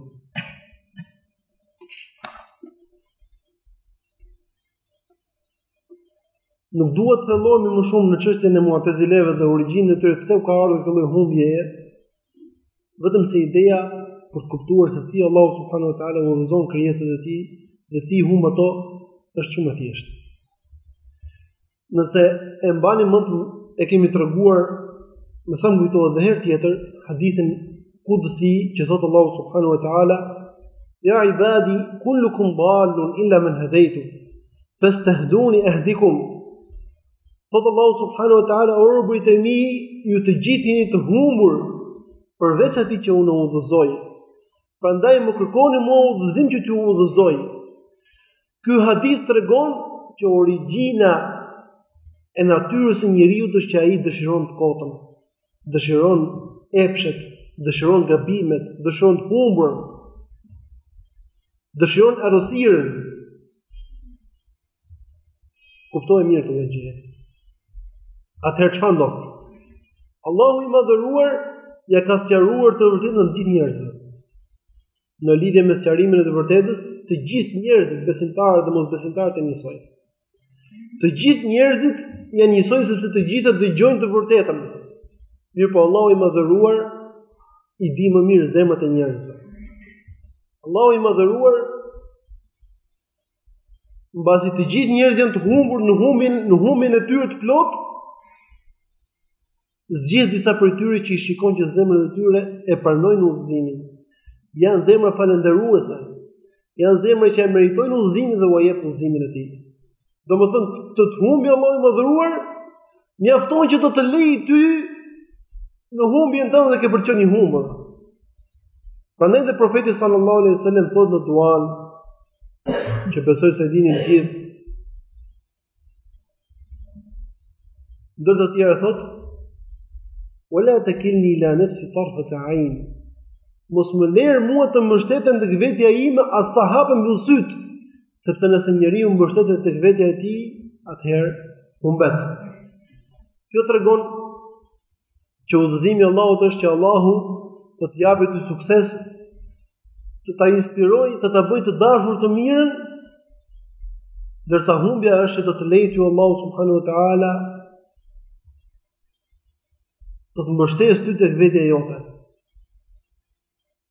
Nuk dua të thellohemi më shumë në çështjen e mu'tezileve dhe origjinën e tyre pse u ka ardhur kjo humbje, Vetëm se ideja për të kuptuar se si Allahu subhanahu wa taala udhëzon krijesat e tij dhe si i humb ato është shumë e thjeshtë. Nëse e mbani mend e kemi treguar me sa më kujtohet dhe herë tjetër hadithin kudsi që thotë Allahu subhanahu wa taala Ja ibadi, kullukum dalun illa men hedejtu, festehduni ehdikum, Thotë Allahu subhanahu wa taala, o robërit e mi, ju të gjithë jeni të humbur, përveç atij që unë udhëzoj. Prandaj më kërkoni mua udhëzim që t'ju udhëzoj. Ky hadith tregon që origjina e natyrës së njeriu është që ai dëshiron të kotën, dëshiron epshet, dëshiron gabimet, dëshiron të humbur, dëshiron errësirën, Kuptoje mirë këtë gjë. Atëherë çfarë ndodh? Allahu i madhëruar ja ka sqaruar të vërtetën të gjithë njerëzve. Në lidhje me sqarimin e të vërtetës, të gjithë njerëzit besimtarë dhe mosbesimtarë janë njësoj. Të gjithë njerëzit janë njësoj sepse të gjithë dëgjojnë të vërtetën. Mirëpo Allahu i madhëruar i di më mirë zemrat e njerëzve. Allahu i madhëruar Mbasi të gjithë njerëzit janë të humbur në humbjen në humbjen e tyre të plotë. Zgjedh disa prej tyre që i shikon që zemrat e tyre e pranojnë udhëzimin. Janë zemra falënderuese. Janë zemra që e meritojnë udhëzimin dhe ua jep udhëzimin e tij. Domethënë të të humbë Allahu i madhëruar Mjafton që të të lejë ty në humbjen tënde dhe ke për qenë i humbur. Prandaj dhe profeti sallallahu alejhi ue sellem thotë në duan që besoj se e dini të gjithë. Ndër të tjera thotë Ue la tekilni ila nefsi tarfete ajn Mos më lër mua të mbështetem tek vetja ime As sa hap e mbyll sytë sepse nëse njeriu mbështetet tek vetja e tij, atëherë humbet. Kjo tregon që udhëzimi i Allahut është që Allahu të të japë ty sukses, të ta inspirojë, të ta bëjë të dashur të mirën, ndërsa humbja është që të të lejë ty Allahu subhanahu wa taala të të mbështesë ty tek vetja jote.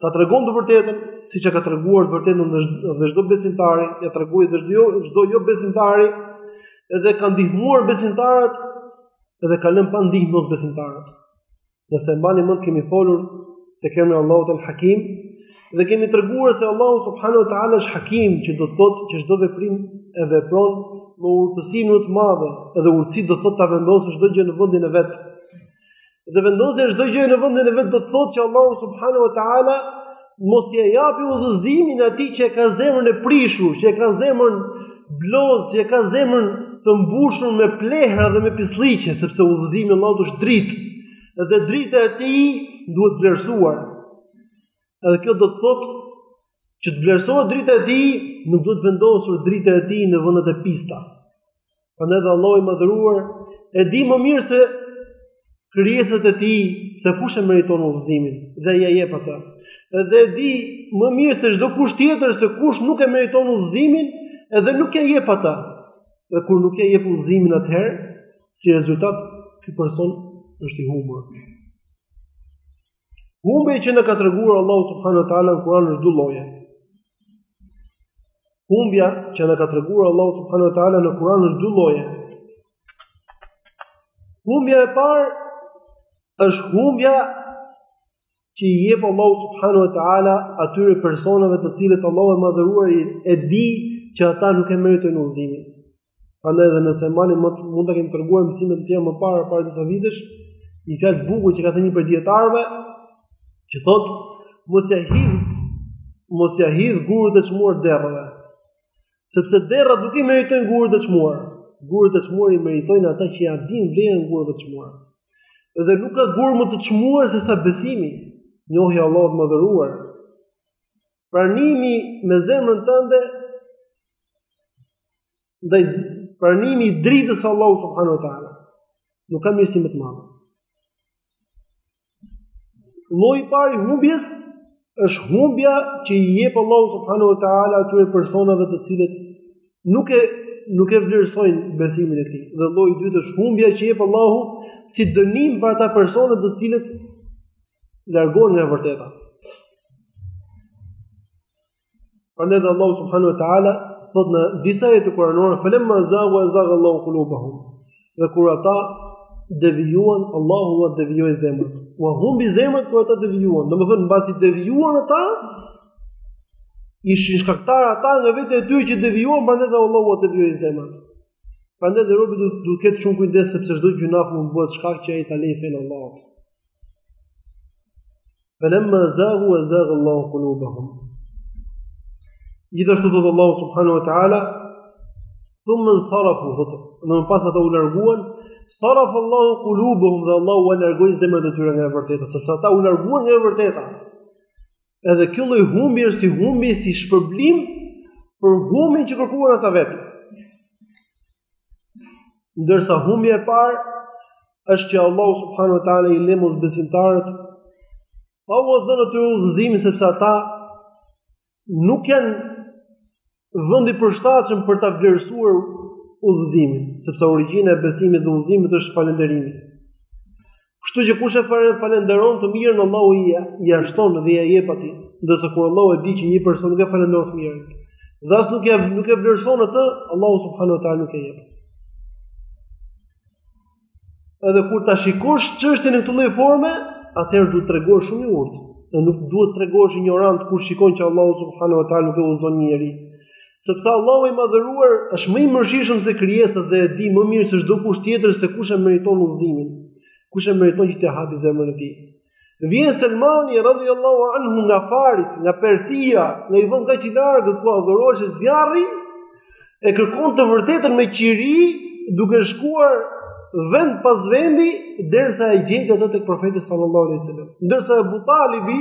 Ta tregon të vërtetën, siç e ka treguar të vërtetën dhe çdo besimtari, ja tregoi dhe çdo çdo jo besimtari, edhe ka ndihmuar besimtarët, edhe ka lënë pa ndihmë mosbesimtarët. Nëse mbani mend kemi folur tek emri i Allahut el Hakim dhe kemi treguar se Allahu subhanahu wa taala është Hakim, që do të thotë që çdo veprim e vepron me urtësi më të madhe, edhe urtësi do të thotë ta vendosësh çdo gjë në vendin e vet. Dhe vendosja çdo gjë në vendin e vet do të thotë që Allahu subhanahu wa taala mos ia japi udhëzimin atij që e ka zemrën e prishur, që e ka zemrën blozë, që e ka zemrën të mbushur me plehra dhe me pislliqe, sepse udhëzimi i Allahut është dritë. Dhe drita e tij duhet vlerësuar. Edhe kjo do të thotë që të vlerësohet drita e tij, nuk duhet vendosur drita e tij në vendet e pista. Prandaj dhe Allahu i madhëruar, e di më mirë se krijesat e tij, se kush e meriton udhëzimin, dhe ja jep atë. Dhe e di më mirë se çdokush tjetër, se kush nuk e meriton udhëzimin, edhe nuk ja jep atë. Dhe kur nuk ja jep udhëzimin atëherë, si rezultat, ky person është i humbur. Humbja që na ka treguar Allahu subhanahu wa taala në Kur'an është dy lloje. Humbja që na ka treguar Allahu subhanahu wa taala në Kur'an është dy lloje. Humbja e parë është humbja që i jep Allahu subhanahu wa taala atyre personave të cilët Allahu i madhëruar e di që ata nuk e meritojnë udhëzimin. Prandaj edhe nëse mbani mend mund ta kemi treguar në mësime të tjera më parë para disa vitesh, një fjalë të bukur që ka thënë një prej dijetarëve, që thotë mos ia hidh mos ia hidh gurët e çmuar derrave. Sepse derrat nuk i meritojnë gurët e çmuar. Gurët e çmuar i meritojnë ata që ja dinë vlerën gurëve të çmuar. Dhe nuk ka gur më të çmuar se sa besimi, njohja e Allahut të madhëruar. pranimi me zemrën tënde dhe pranimi i dritës së Allahut subhanahu wa taala. Nuk ka mirësi më të madhe. Lloji i parë i humbjes është humbja që i jep Allahu subhanahu wa taala atyre personave të cilët nuk e nuk e vlerësojnë besimin e tij. Dhe lloji i dytë është humbja që i jep Allahu si dënim për ata persona të cilët largohen nga e vërteta. Prandaj dhe Allahu subhanahu wa taala thot në disa ajete kuranore, "Falemma zagu ezaga Allahu kulubahum." Dhe kur ata devijuan, Allahu ua devijoi zemrat. Ua humbi zemrat kur ata devijuan. Domethënë mbasi devijuan ata, ishin shkaktar ata nga vetja e tyre që devijuan, prandaj dhe Allahu ua devijoi zemrat. Prandaj dhe robi duhet të ketë shumë kujdes sepse çdo gjynaf mund të bëhet shkak që ai ta lejë fenë e Allahut. Falamma zagu azag Allah qulubahum. Gjithashtu thot Allah subhanahu wa taala, thumma insarafu thot, më pas ata u larguan, saraf Allah qulubahum dhe Allah ua largoi zemrat e tyre nga e vërteta, sepse ata u larguan nga e vërteta. Edhe kjo lloj humbje është si humbje si shpërblim për humbjen që kërkuan ata vetë. Ndërsa humbja e parë është që Allah subhanahu wa ta'ala i lë mosbesimtarët pa ua dhënë atyre udhëzimin sepse ata nuk janë vend i përshtatshëm për ta vlerësuar udhëzimin, sepse origjina e besimit dhe udhëzimit është falënderimi. Kështu që kush e falënderon të mirën, Allahu i ia ia shton dhe ia jep atij, ndërsa kur Allahu e di që një person nuk e falënderon të mirën, dhe as nuk e nuk e vlerëson atë, Allahu subhanahu wa taala nuk e jep. Edhe kur ta shikosh çështjen në këtë lloj forme, atëherë duhet të tregohesh shumë i urtë. Dhe nuk duhet të tregohesh injorant kur shikon që Allahu subhanahu wa taala nuk e udhëzon një njeri. Sepse Allahu i madhëruar është më i mëshirshëm se krijesat dhe e di më mirë se çdokush tjetër se kush e meriton udhëzimin, kush e meriton që t'ia hapi zemrën e tij. Vjen Selmani radhiyallahu anhu nga Faris, nga Persia, nga një vend kaq i largët ku adhurohej zjarri, e kërkon të vërtetën me qiri, duke shkuar vend pas vendi derisa e gjeti atë tek profeti sallallahu alaihi wasallam. Ndërsa Abu Talibi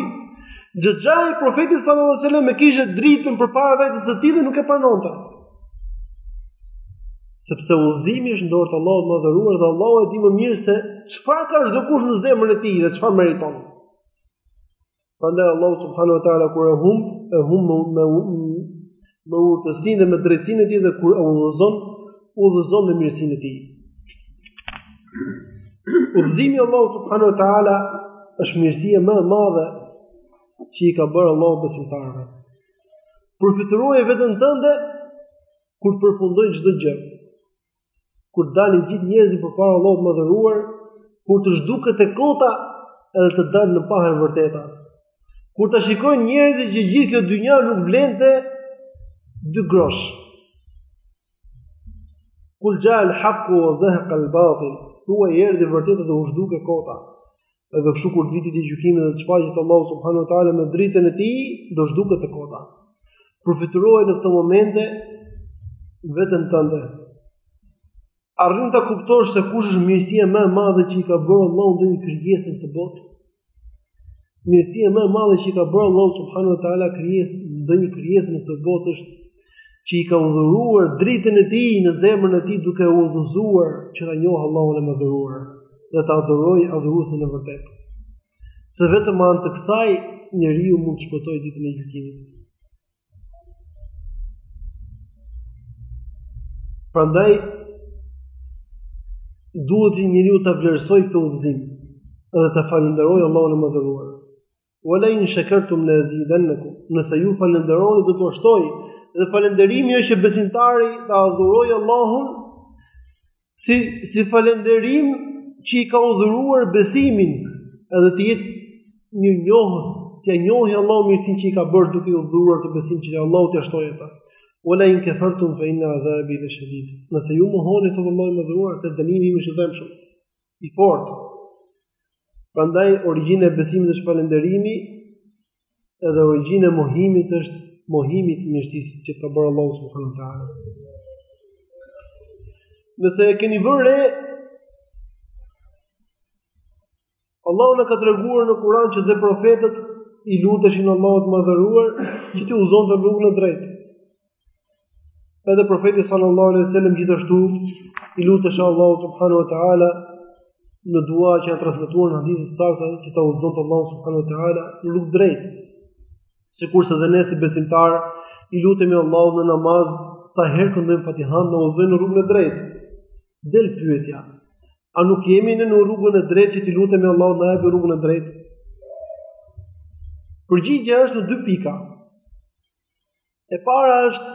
xhaxhai i profetit sallallahu alaihi wasallam e kishte dritën përpara vetes së tij dhe nuk e pranonte. Sepse udhëzimi është në dorë të Allahut të madhëruar dhe Allahu e di më mirë se çfarë ka çdokush në zemrën e tij dhe çfarë meriton. Prandaj Allahu subhanahu wa taala kur e hum, e hum me me, me urtësinë dhe me drejtësinë e tij dhe kur e udhëzon, udhëzon me mirësinë e tij. Udhëzimi i Allahut subhanahu wa taala është mirësia më e madhe që i ka bërë Allahu besimtarëve. Përfytyroje veten tënde kur të përfundojë çdo gjë. Kur të dalin gjithë njerëzit përpara Allahut të madhëruar, kur të zhduket e kota edhe të dalë në pah e vërteta. Kur ta shikojnë njerëzit që gjithë kjo dynja nuk vlente dy grosh. Kul xha al haqu wa zahqa al batil. Thuaj erdhi e vërteta dhe u zhduk e kota. Edhe kështu kur të vijë dita e gjykimit dhe të shfaqet Allahu subhanahu wa taala me dritën e tij, do zhduket e kota. Përfytyroje në këto momente veten tënde. Arrin ta kuptosh se kush është mirësia më e madhe që i ka bërë Allahu ndonjë krijesë në të botë. Mirësia më e madhe që i ka bërë Allahu subhanahu wa taala krijesë ndonjë krijese në këtë botë është që i ka dhuruar dritën e tij në zemrën e tij duke e udhëzuar që ta njohë Allahun e madhëruar dhe ta adhurojë adhuruesin e vërtetë. Se vetëm me anë të kësaj njeriu mund të shpëtojë ditën e gjykimit. Prandaj duhet që njeriu ta vlerësojë këtë udhëzim dhe ta falënderojë Allahun e madhëruar. Wala in shakartum la azidannakum. Nëse ju falënderoni do t'ua shtoj. Dhe falënderimi është që besimtari ta adhurojë Allahun si si falënderim që i ka dhuruar besimin, edhe të jetë mirënjohës, t'ia njohë Allahut mirësinë që i ka bërë duke i dhuruar këtë besim që Allahu t'ia shtojë atë. Wala in kafartum fa inna azabi lashadid. Nëse ju mohoni thotë Allahu i madhëruar, dënimi im është shumë. i fortë. Prandaj origjina e besimit është falënderimi, edhe origjina e mohimit është mohimi i mirësisë që të ka bërë Allahu subhanahu wa taala. Nëse e keni vënë re Allahu na ka treguar në Kur'an që dhe profetët i luteshin Allahut të Madhëruar që t'i udhëzonte në rrugën e drejtë. Edhe profeti sallallahu alaihi wasallam gjithashtu i lutej Allahut subhanahu wa taala në dua që janë transmetuar në hadithe të sakta që ta udhëzonte Allahu subhanahu wa taala në rrugë të drejtë. Sikurse dhe ne si besimtarë i lutemi Allahut në namaz sa herë këndojmë Fatihan na udhëzo në rrugën e drejtë. Del pyetja. A nuk jemi ne në rrugën e drejtë që t'i lutemi Allahut na jep rrugën e drejtë? Përgjigja është në dy pika. E para është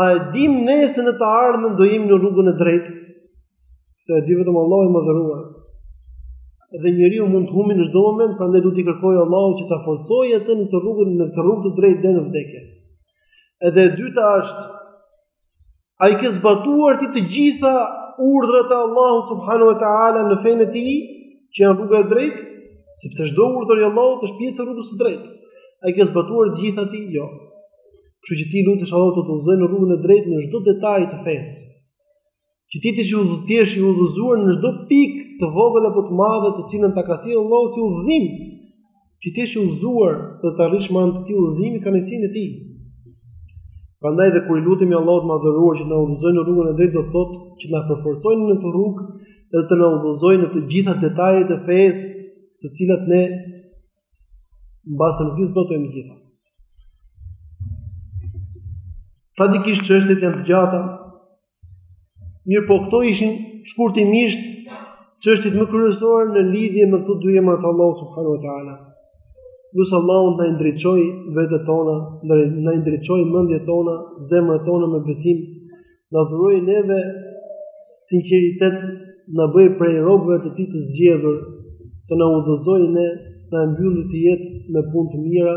a e dim ne se në të ardhmen do jemi në rrugën e drejtë? Se e di vetëm Allahu i madhëruar. Dhe njeriu mund të humbi në çdo moment, prandaj duhet t'i kërkojë Allahut që ta forcojë atë në këtë rrugën në këtë rrugë të drejtë deri në vdekje. Edhe e dyta është A i ke zbatuar ti të gjitha urdhrat e Allahut subhanahu wa taala në fenë e tij, që janë rruga e drejtë, sepse çdo urdhër i Allahut është pjesë e rrugës së drejtë. A i ke zbatuar të gjitha ti? Jo. Kështu që ti lutesh Allahu të të udhëzojë në rrugën e drejtë në çdo detaj të fesë. që ti të jesh i udhëzuar në çdo pikë të vogël apo të madhe të cilën ta ka sjellë Allahu si udhëzim, që ti të jesh i udhëzuar dhe të arrish me anë të këtij udhëzimi kënaqësinë e tij. Prandaj dhe kur i lutemi Allahut të madhëruar që të na udhëzojë në rrugën e drejtë do të thotë që të na përforcojë në këtë rrugë dhe të na udhëzojë në të gjitha detajet e fesë, të cilat ne mbase nuk i zbatojmë të gjitha. Faktikisht çështjet janë të gjata, Mirëpo këto ishin shkurtimisht çështjet më kryesore në lidhje me këto dy emra të Allahut subhanahu wa taala. Lus Allahun të na i ndriçojë vetet tona, të na i ndriçojë mendjet tona, zemrat tona me besim, na dhurojë neve sinqeritet, na bëjë prej robëve të tij të zgjedhur, të na udhëzojë ne, të na mbyllë këtë jetë me punë të mira,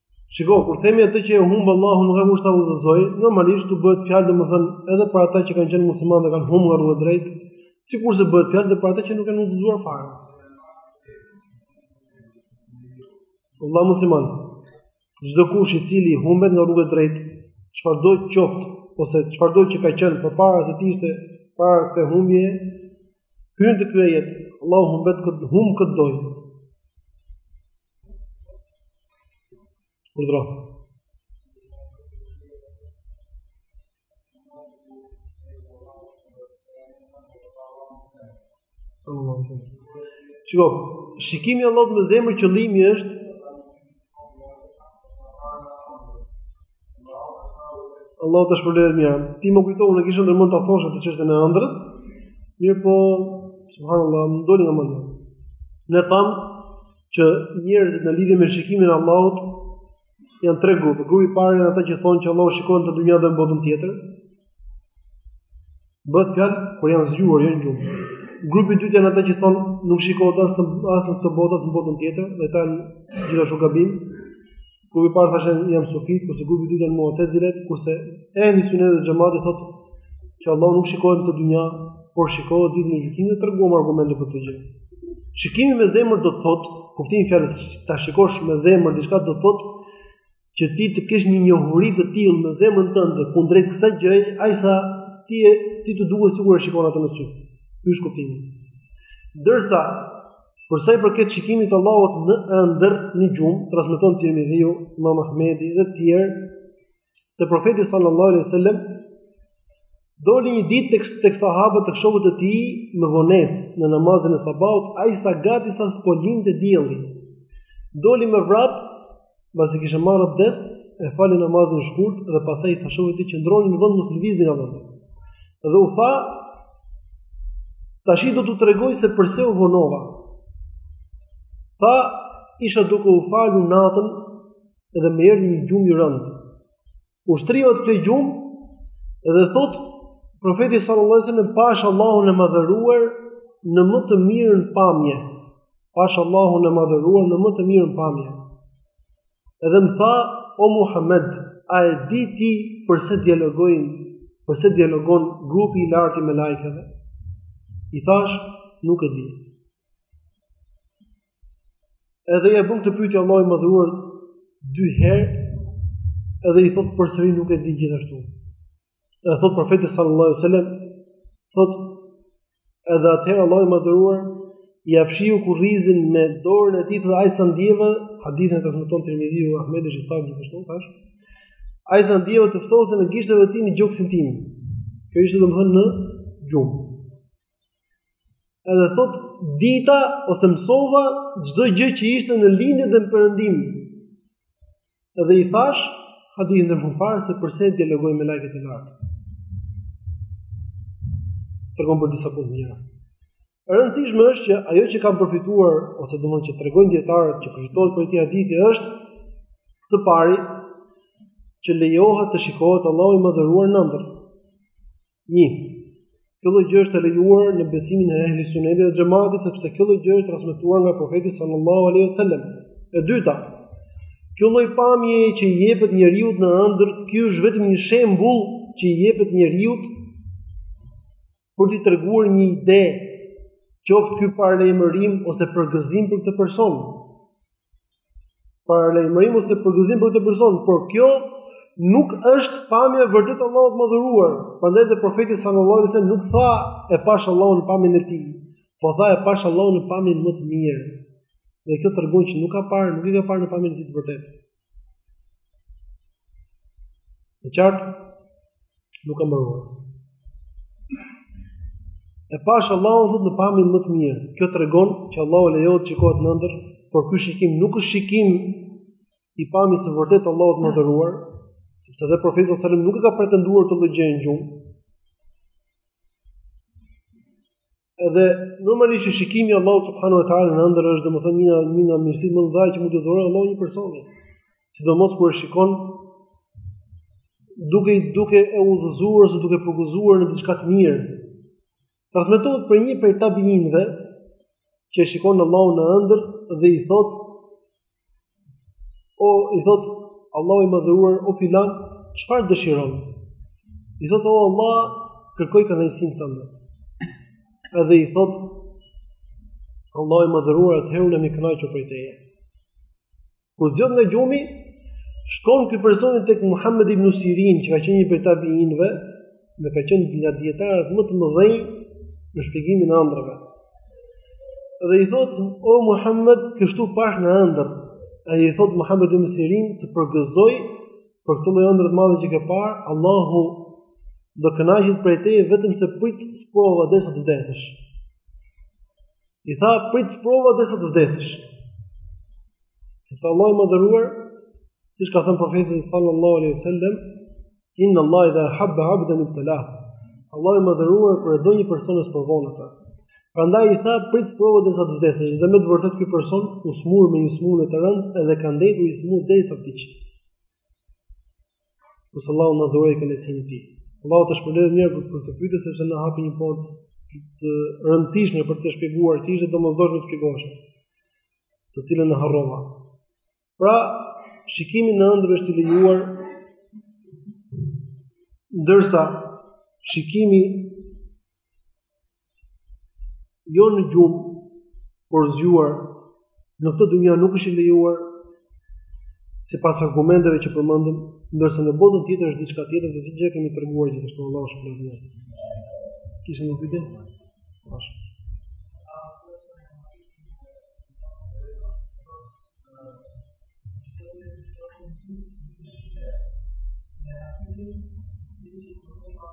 Shiko, kur themi atë që e humb Allahu nuk ka kush ta udhëzojë, normalisht këtu bëhet fjalë domethënë edhe për ata që kanë qenë muslimanë dhe kanë humbur nga rruga e drejtë, sikurse bëhet fjalë edhe për ata që nuk janë udhëzuar fare. Ala musliman, çdokush i cili humbet nga rruga e drejtë, çfarëdo qoftë ose çfarëdo që ka qenë përpara se të ishte para kësaj humbjeje, hyn te ky ajet. Allahu humbet kë të humb kë të dojë. Urdhro. Shiko, shikimi i Allahut me zemër qëllimi është Allahu ta shpërbleftë me të mira. Ti më kujtove unë kisha ndërmend ta thosha këtë çështjen e ëndrrës. Mirëpo, subhanallahu, më doli nga mendja. Ne tham që njerëzit në lidhje me shikimin e Allahut janë tre grupe. Grupi i parë janë ata që thonë që Allahu shikohet te dynja dhe në botën tjetër. Bëhet fjalë kur janë zgjuar, jo në gjumë. Grupi i dytë janë ata që thon nuk shikohet as në as në këtë botë as në botën tjetër, dhe ata gjithashtu gabim. Grupi i parë thashë janë sufit, kurse grupi i dytë janë mu'tazilet, kurse ehli suneti dhe xhamati thotë që Allahu nuk shikohet në këtë dynja, por shikohet ditën e gjykimit dhe treguam argumente për këtë gjë. Shikimi me zemër do të thotë, kuptimi i fjalës ta shikosh me zemër diçka do të thotë që ti të kesh një njohuri të tillë në zemrën tënde kundrejt kësaj gjëje, aq sa ti e, ti të duket sikur e shikon atë në sy. Ky është kuptimi. Ndërsa për sa i përket shikimit të Allahut në ëndër në gjumë, transmeton Tirmidhiu, Imam Ahmedi dhe të tjerë se profeti sallallahu alaihi wasallam Doli një ditë tek tek sahabët tek shokët e tij me vonesë, në namazin e sabahut, aq sa gati sa s'po lindte dielli. Doli me vrap, pasi kishte marrë abdes, e fali namazin shkurt dhe pastaj u tha shokëve të tij qëndroni në vend mos lëvizni nga vendi. Dhe u tha Tashi do t'u tregoj se përse u vonova. Tha, isha duke u falur natën dhe më erdhi një gjumë i rëndë. u shtriva në këtë gjumë dhe thot profeti sallallahu alajhi wasallam pashë Allahun e madhëruar në më të mirën pamje pashë Allahun e madhëruar në më të mirën pamje edhe më tha o Muhammed a e di ti përse dialogojnë përse dialogon grupi i lartë i melajkeve i thashë nuk e di Edhe ia bën këtë pyetje Allahu i madhëruar dy herë edhe i thot përsëri nuk e di gjithashtu. Edhe thot profeti sallallahu alajhi wasallam thot edhe atëherë Allahu i madhëruar ia fshiu kurrizin me dorën e tij tha aq sa ndjeva hadithin e transmeton Tirmidhiu Ahmedi është sahih gjithashtu tash. Aq sa ndjeva të ftohtën e gishtave të tij në gjoksin tim. Kjo ishte domthon në gjumë. Edhe thot dita ose mësova çdo gjë që ishte në lindje dhe në perëndim. Edhe i thashë hadithi në fund fare se përse dialogojnë melajket e lartë. Tregon për disa punë të mira. E rëndësishme është që ajo që kanë përfituar ose domethënë që tregojnë dietarët që përfitohet prej këtij hadithi është së pari që lejohet të shikohet Allahu i madhëruar në ëndër. Kjo lloj gjë është e lejuar në besimin e ehli sunetit dhe xhamatit sepse kjo lloj gjë është transmetuar nga profeti sallallahu alaihi wasallam. E dyta, kjo lloj pamje që i jepet njeriut në ëndër, ky është vetëm një shembull që i jepet njeriut për t'i treguar një ide, qoftë ky paralajmërim ose përgëzim për këtë person. paralajmërim ose përgëzim për këtë person, por kjo nuk është pamja e vërtetë e Allahut të madhëruar. Prandaj dhe profeti sallallahu alajhi wasallam nuk tha e pash Allahun në pamjen e tij, po tha e pash Allahun në pamjen më të mirë. Dhe kjo tregon që nuk ka parë, nuk e ka parë në pamjen e tij të vërtetë. Në qartë, Nuk ka mbaruar. E pash Allahu thot në pamjen më të mirë. Kjo tregon që Allahu lejohet shikohet në ëndër, por ky shikim nuk është shikim i pamjes së vërtetë të Allahut të madhëruar, sepse dhe profeti sallallahu alajhi wasallam nuk e ka pretenduar këtë lloj gjë në gjumë. Edhe normalisht që shikimi i Allahut subhanahu wa taala në ëndër është domethënë një një nga mirësitë më të mëdha që mund t'i dhurojë Allahu një personi. Sidomos kur e shikon duke e udhëzuar ose duke përgëzuar në diçka të mirë. Transmetohet për një prej tabiinëve që e shikon Allahun në ëndër dhe i thotë O i thot Allahu i madhëruar o filan, çfarë dëshiron? I thot o Allah, kërkoj kënaqësinë tënde. Edhe i thot Allahu i madhëruar atëherë unë jam i kënaqur prej teje. Kur zgjohet nga gjumi, shkon ky personi tek Muhammed ibn Sirin, që ka qenë një prej tabiinëve, dhe ka qenë nga dijetarët më të mëdhenj në shpjegimin e ëndrrave. Dhe i thot o Muhammed, kështu pash në ëndër. Ai i thot Muhammed ibn Sirin të përgëzoj për këtë lloj ëndrre të madhe që ke parë, Allahu do kënaqet prej teje vetëm se prit sprova derisa të vdesësh. I tha prit sprova derisa të vdesësh. Sepse Allahu i madhëruar, siç ka thënë profeti sallallahu alaihi wasallam, Inna Allah idha ahabba abdan ibtalahu. Allahu i madhëruar kur e do një person e sprovon atë. Prandaj i tha prit sprova derisa të vdesësh dhe me të vërtet ky person u smur me një smundje të rëndë edhe ka ndëjtur i smur derisa vdiq. Po sallallahu alaihi dhe sallam e sinë ti. Allahu të shpërblejë me të mira për, për këtë pyetje sepse na hapi një portë të rëndësishme për të shpjeguar që ishte e domosdoshme të shpjegohej. Të cilën e harrova. Pra, shikimi në ëndërr është i lejuar ndërsa shikimi jo në gjumë por zgjuar në këtë dynja nuk është i lejuar sipas argumenteve që përmendëm, ndërsa në botën tjetër është diçka tjetër dhe siç e kemi treguar gjithashtu Allahu subhanahu wa taala. Kishe një pyetje? Ashtu.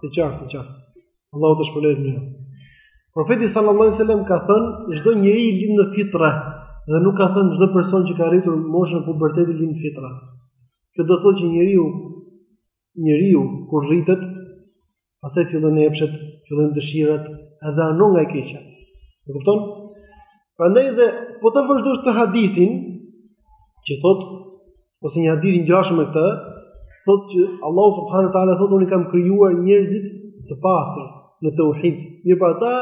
E qartë, e qartë. Allahu të shpërblejë me të mira. Profeti sallallahu alajhi wasallam ka thënë, çdo njeri lind në fitrë, dhe nuk ka thënë çdo person që ka arritur moshën e pubertetit lind në fitrë. Kjo do të thotë që njeriu njeriu kur rritet, pastaj fillojnë epshet, fillojnë dëshirat, edhe anon nga e keqja. E kupton? Prandaj dhe po ta vazhdosh të hadithin që thot ose një hadith i ngjashëm me këtë, thot që Allahu subhanahu wa taala thot unë i kam krijuar njerëzit të pastër në tauhid. Mirëpo ata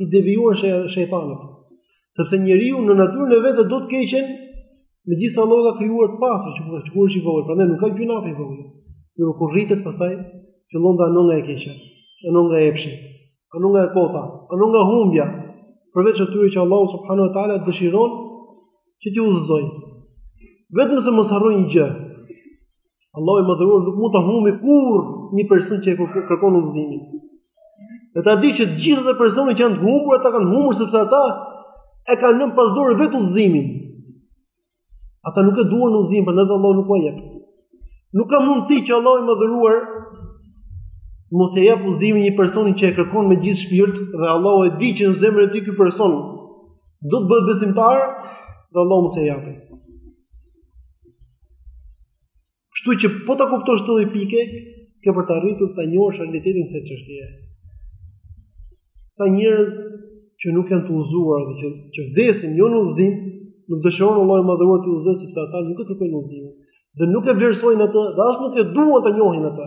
i devijuan shejtanët. Sepse njeriu në natyrën e vet do të keqen, megjithëse Allahu e ka krijuar të pastër, që kur kur është i vogël, prandaj nuk ka gjynah i vogli. Por kur rritet pastaj fillon të anojë nga e keqja, anon nga epshi, anon nga e kota, anon nga humbja, përveç atyre që Allahu subhanahu wa taala dëshiron që t'i udhëzojë. Vetëm se mos harro një gjë, Allahu i madhëruar nuk mund ta humbi kurrë një person që e kërkon udhëzimin. Dhe ta dish që të gjithë ato persona që janë të humbur, ata kanë humbur sepse ata e kanë lënë pas dore vetë udhëzimin. Ata nuk e duan udhëzimin, prandaj dhe Allahu nuk ua jep. Nuk ka mundësi që Allahu i madhëruar mos ia japë udhëzimin një personi që e kërkon me gjithë shpirt dhe Allahu e di që në zemrën e tij ky person do të bëhet besimtar dhe Allahu mos ia japë. Kështu që po ta kuptosh këtë pikë, ke për të arritur ta njohësh realitetin e çështjes. Ka njerëz që nuk janë të udhëzuar, që që vdesin jo në udhëzim, nuk dëshiron Allahu i madhëruar t'i udhëzojë sepse ata nuk e kërkojnë udhëzimin dhe nuk e vlerësojnë atë, dhe as nuk e duan ta njohin atë.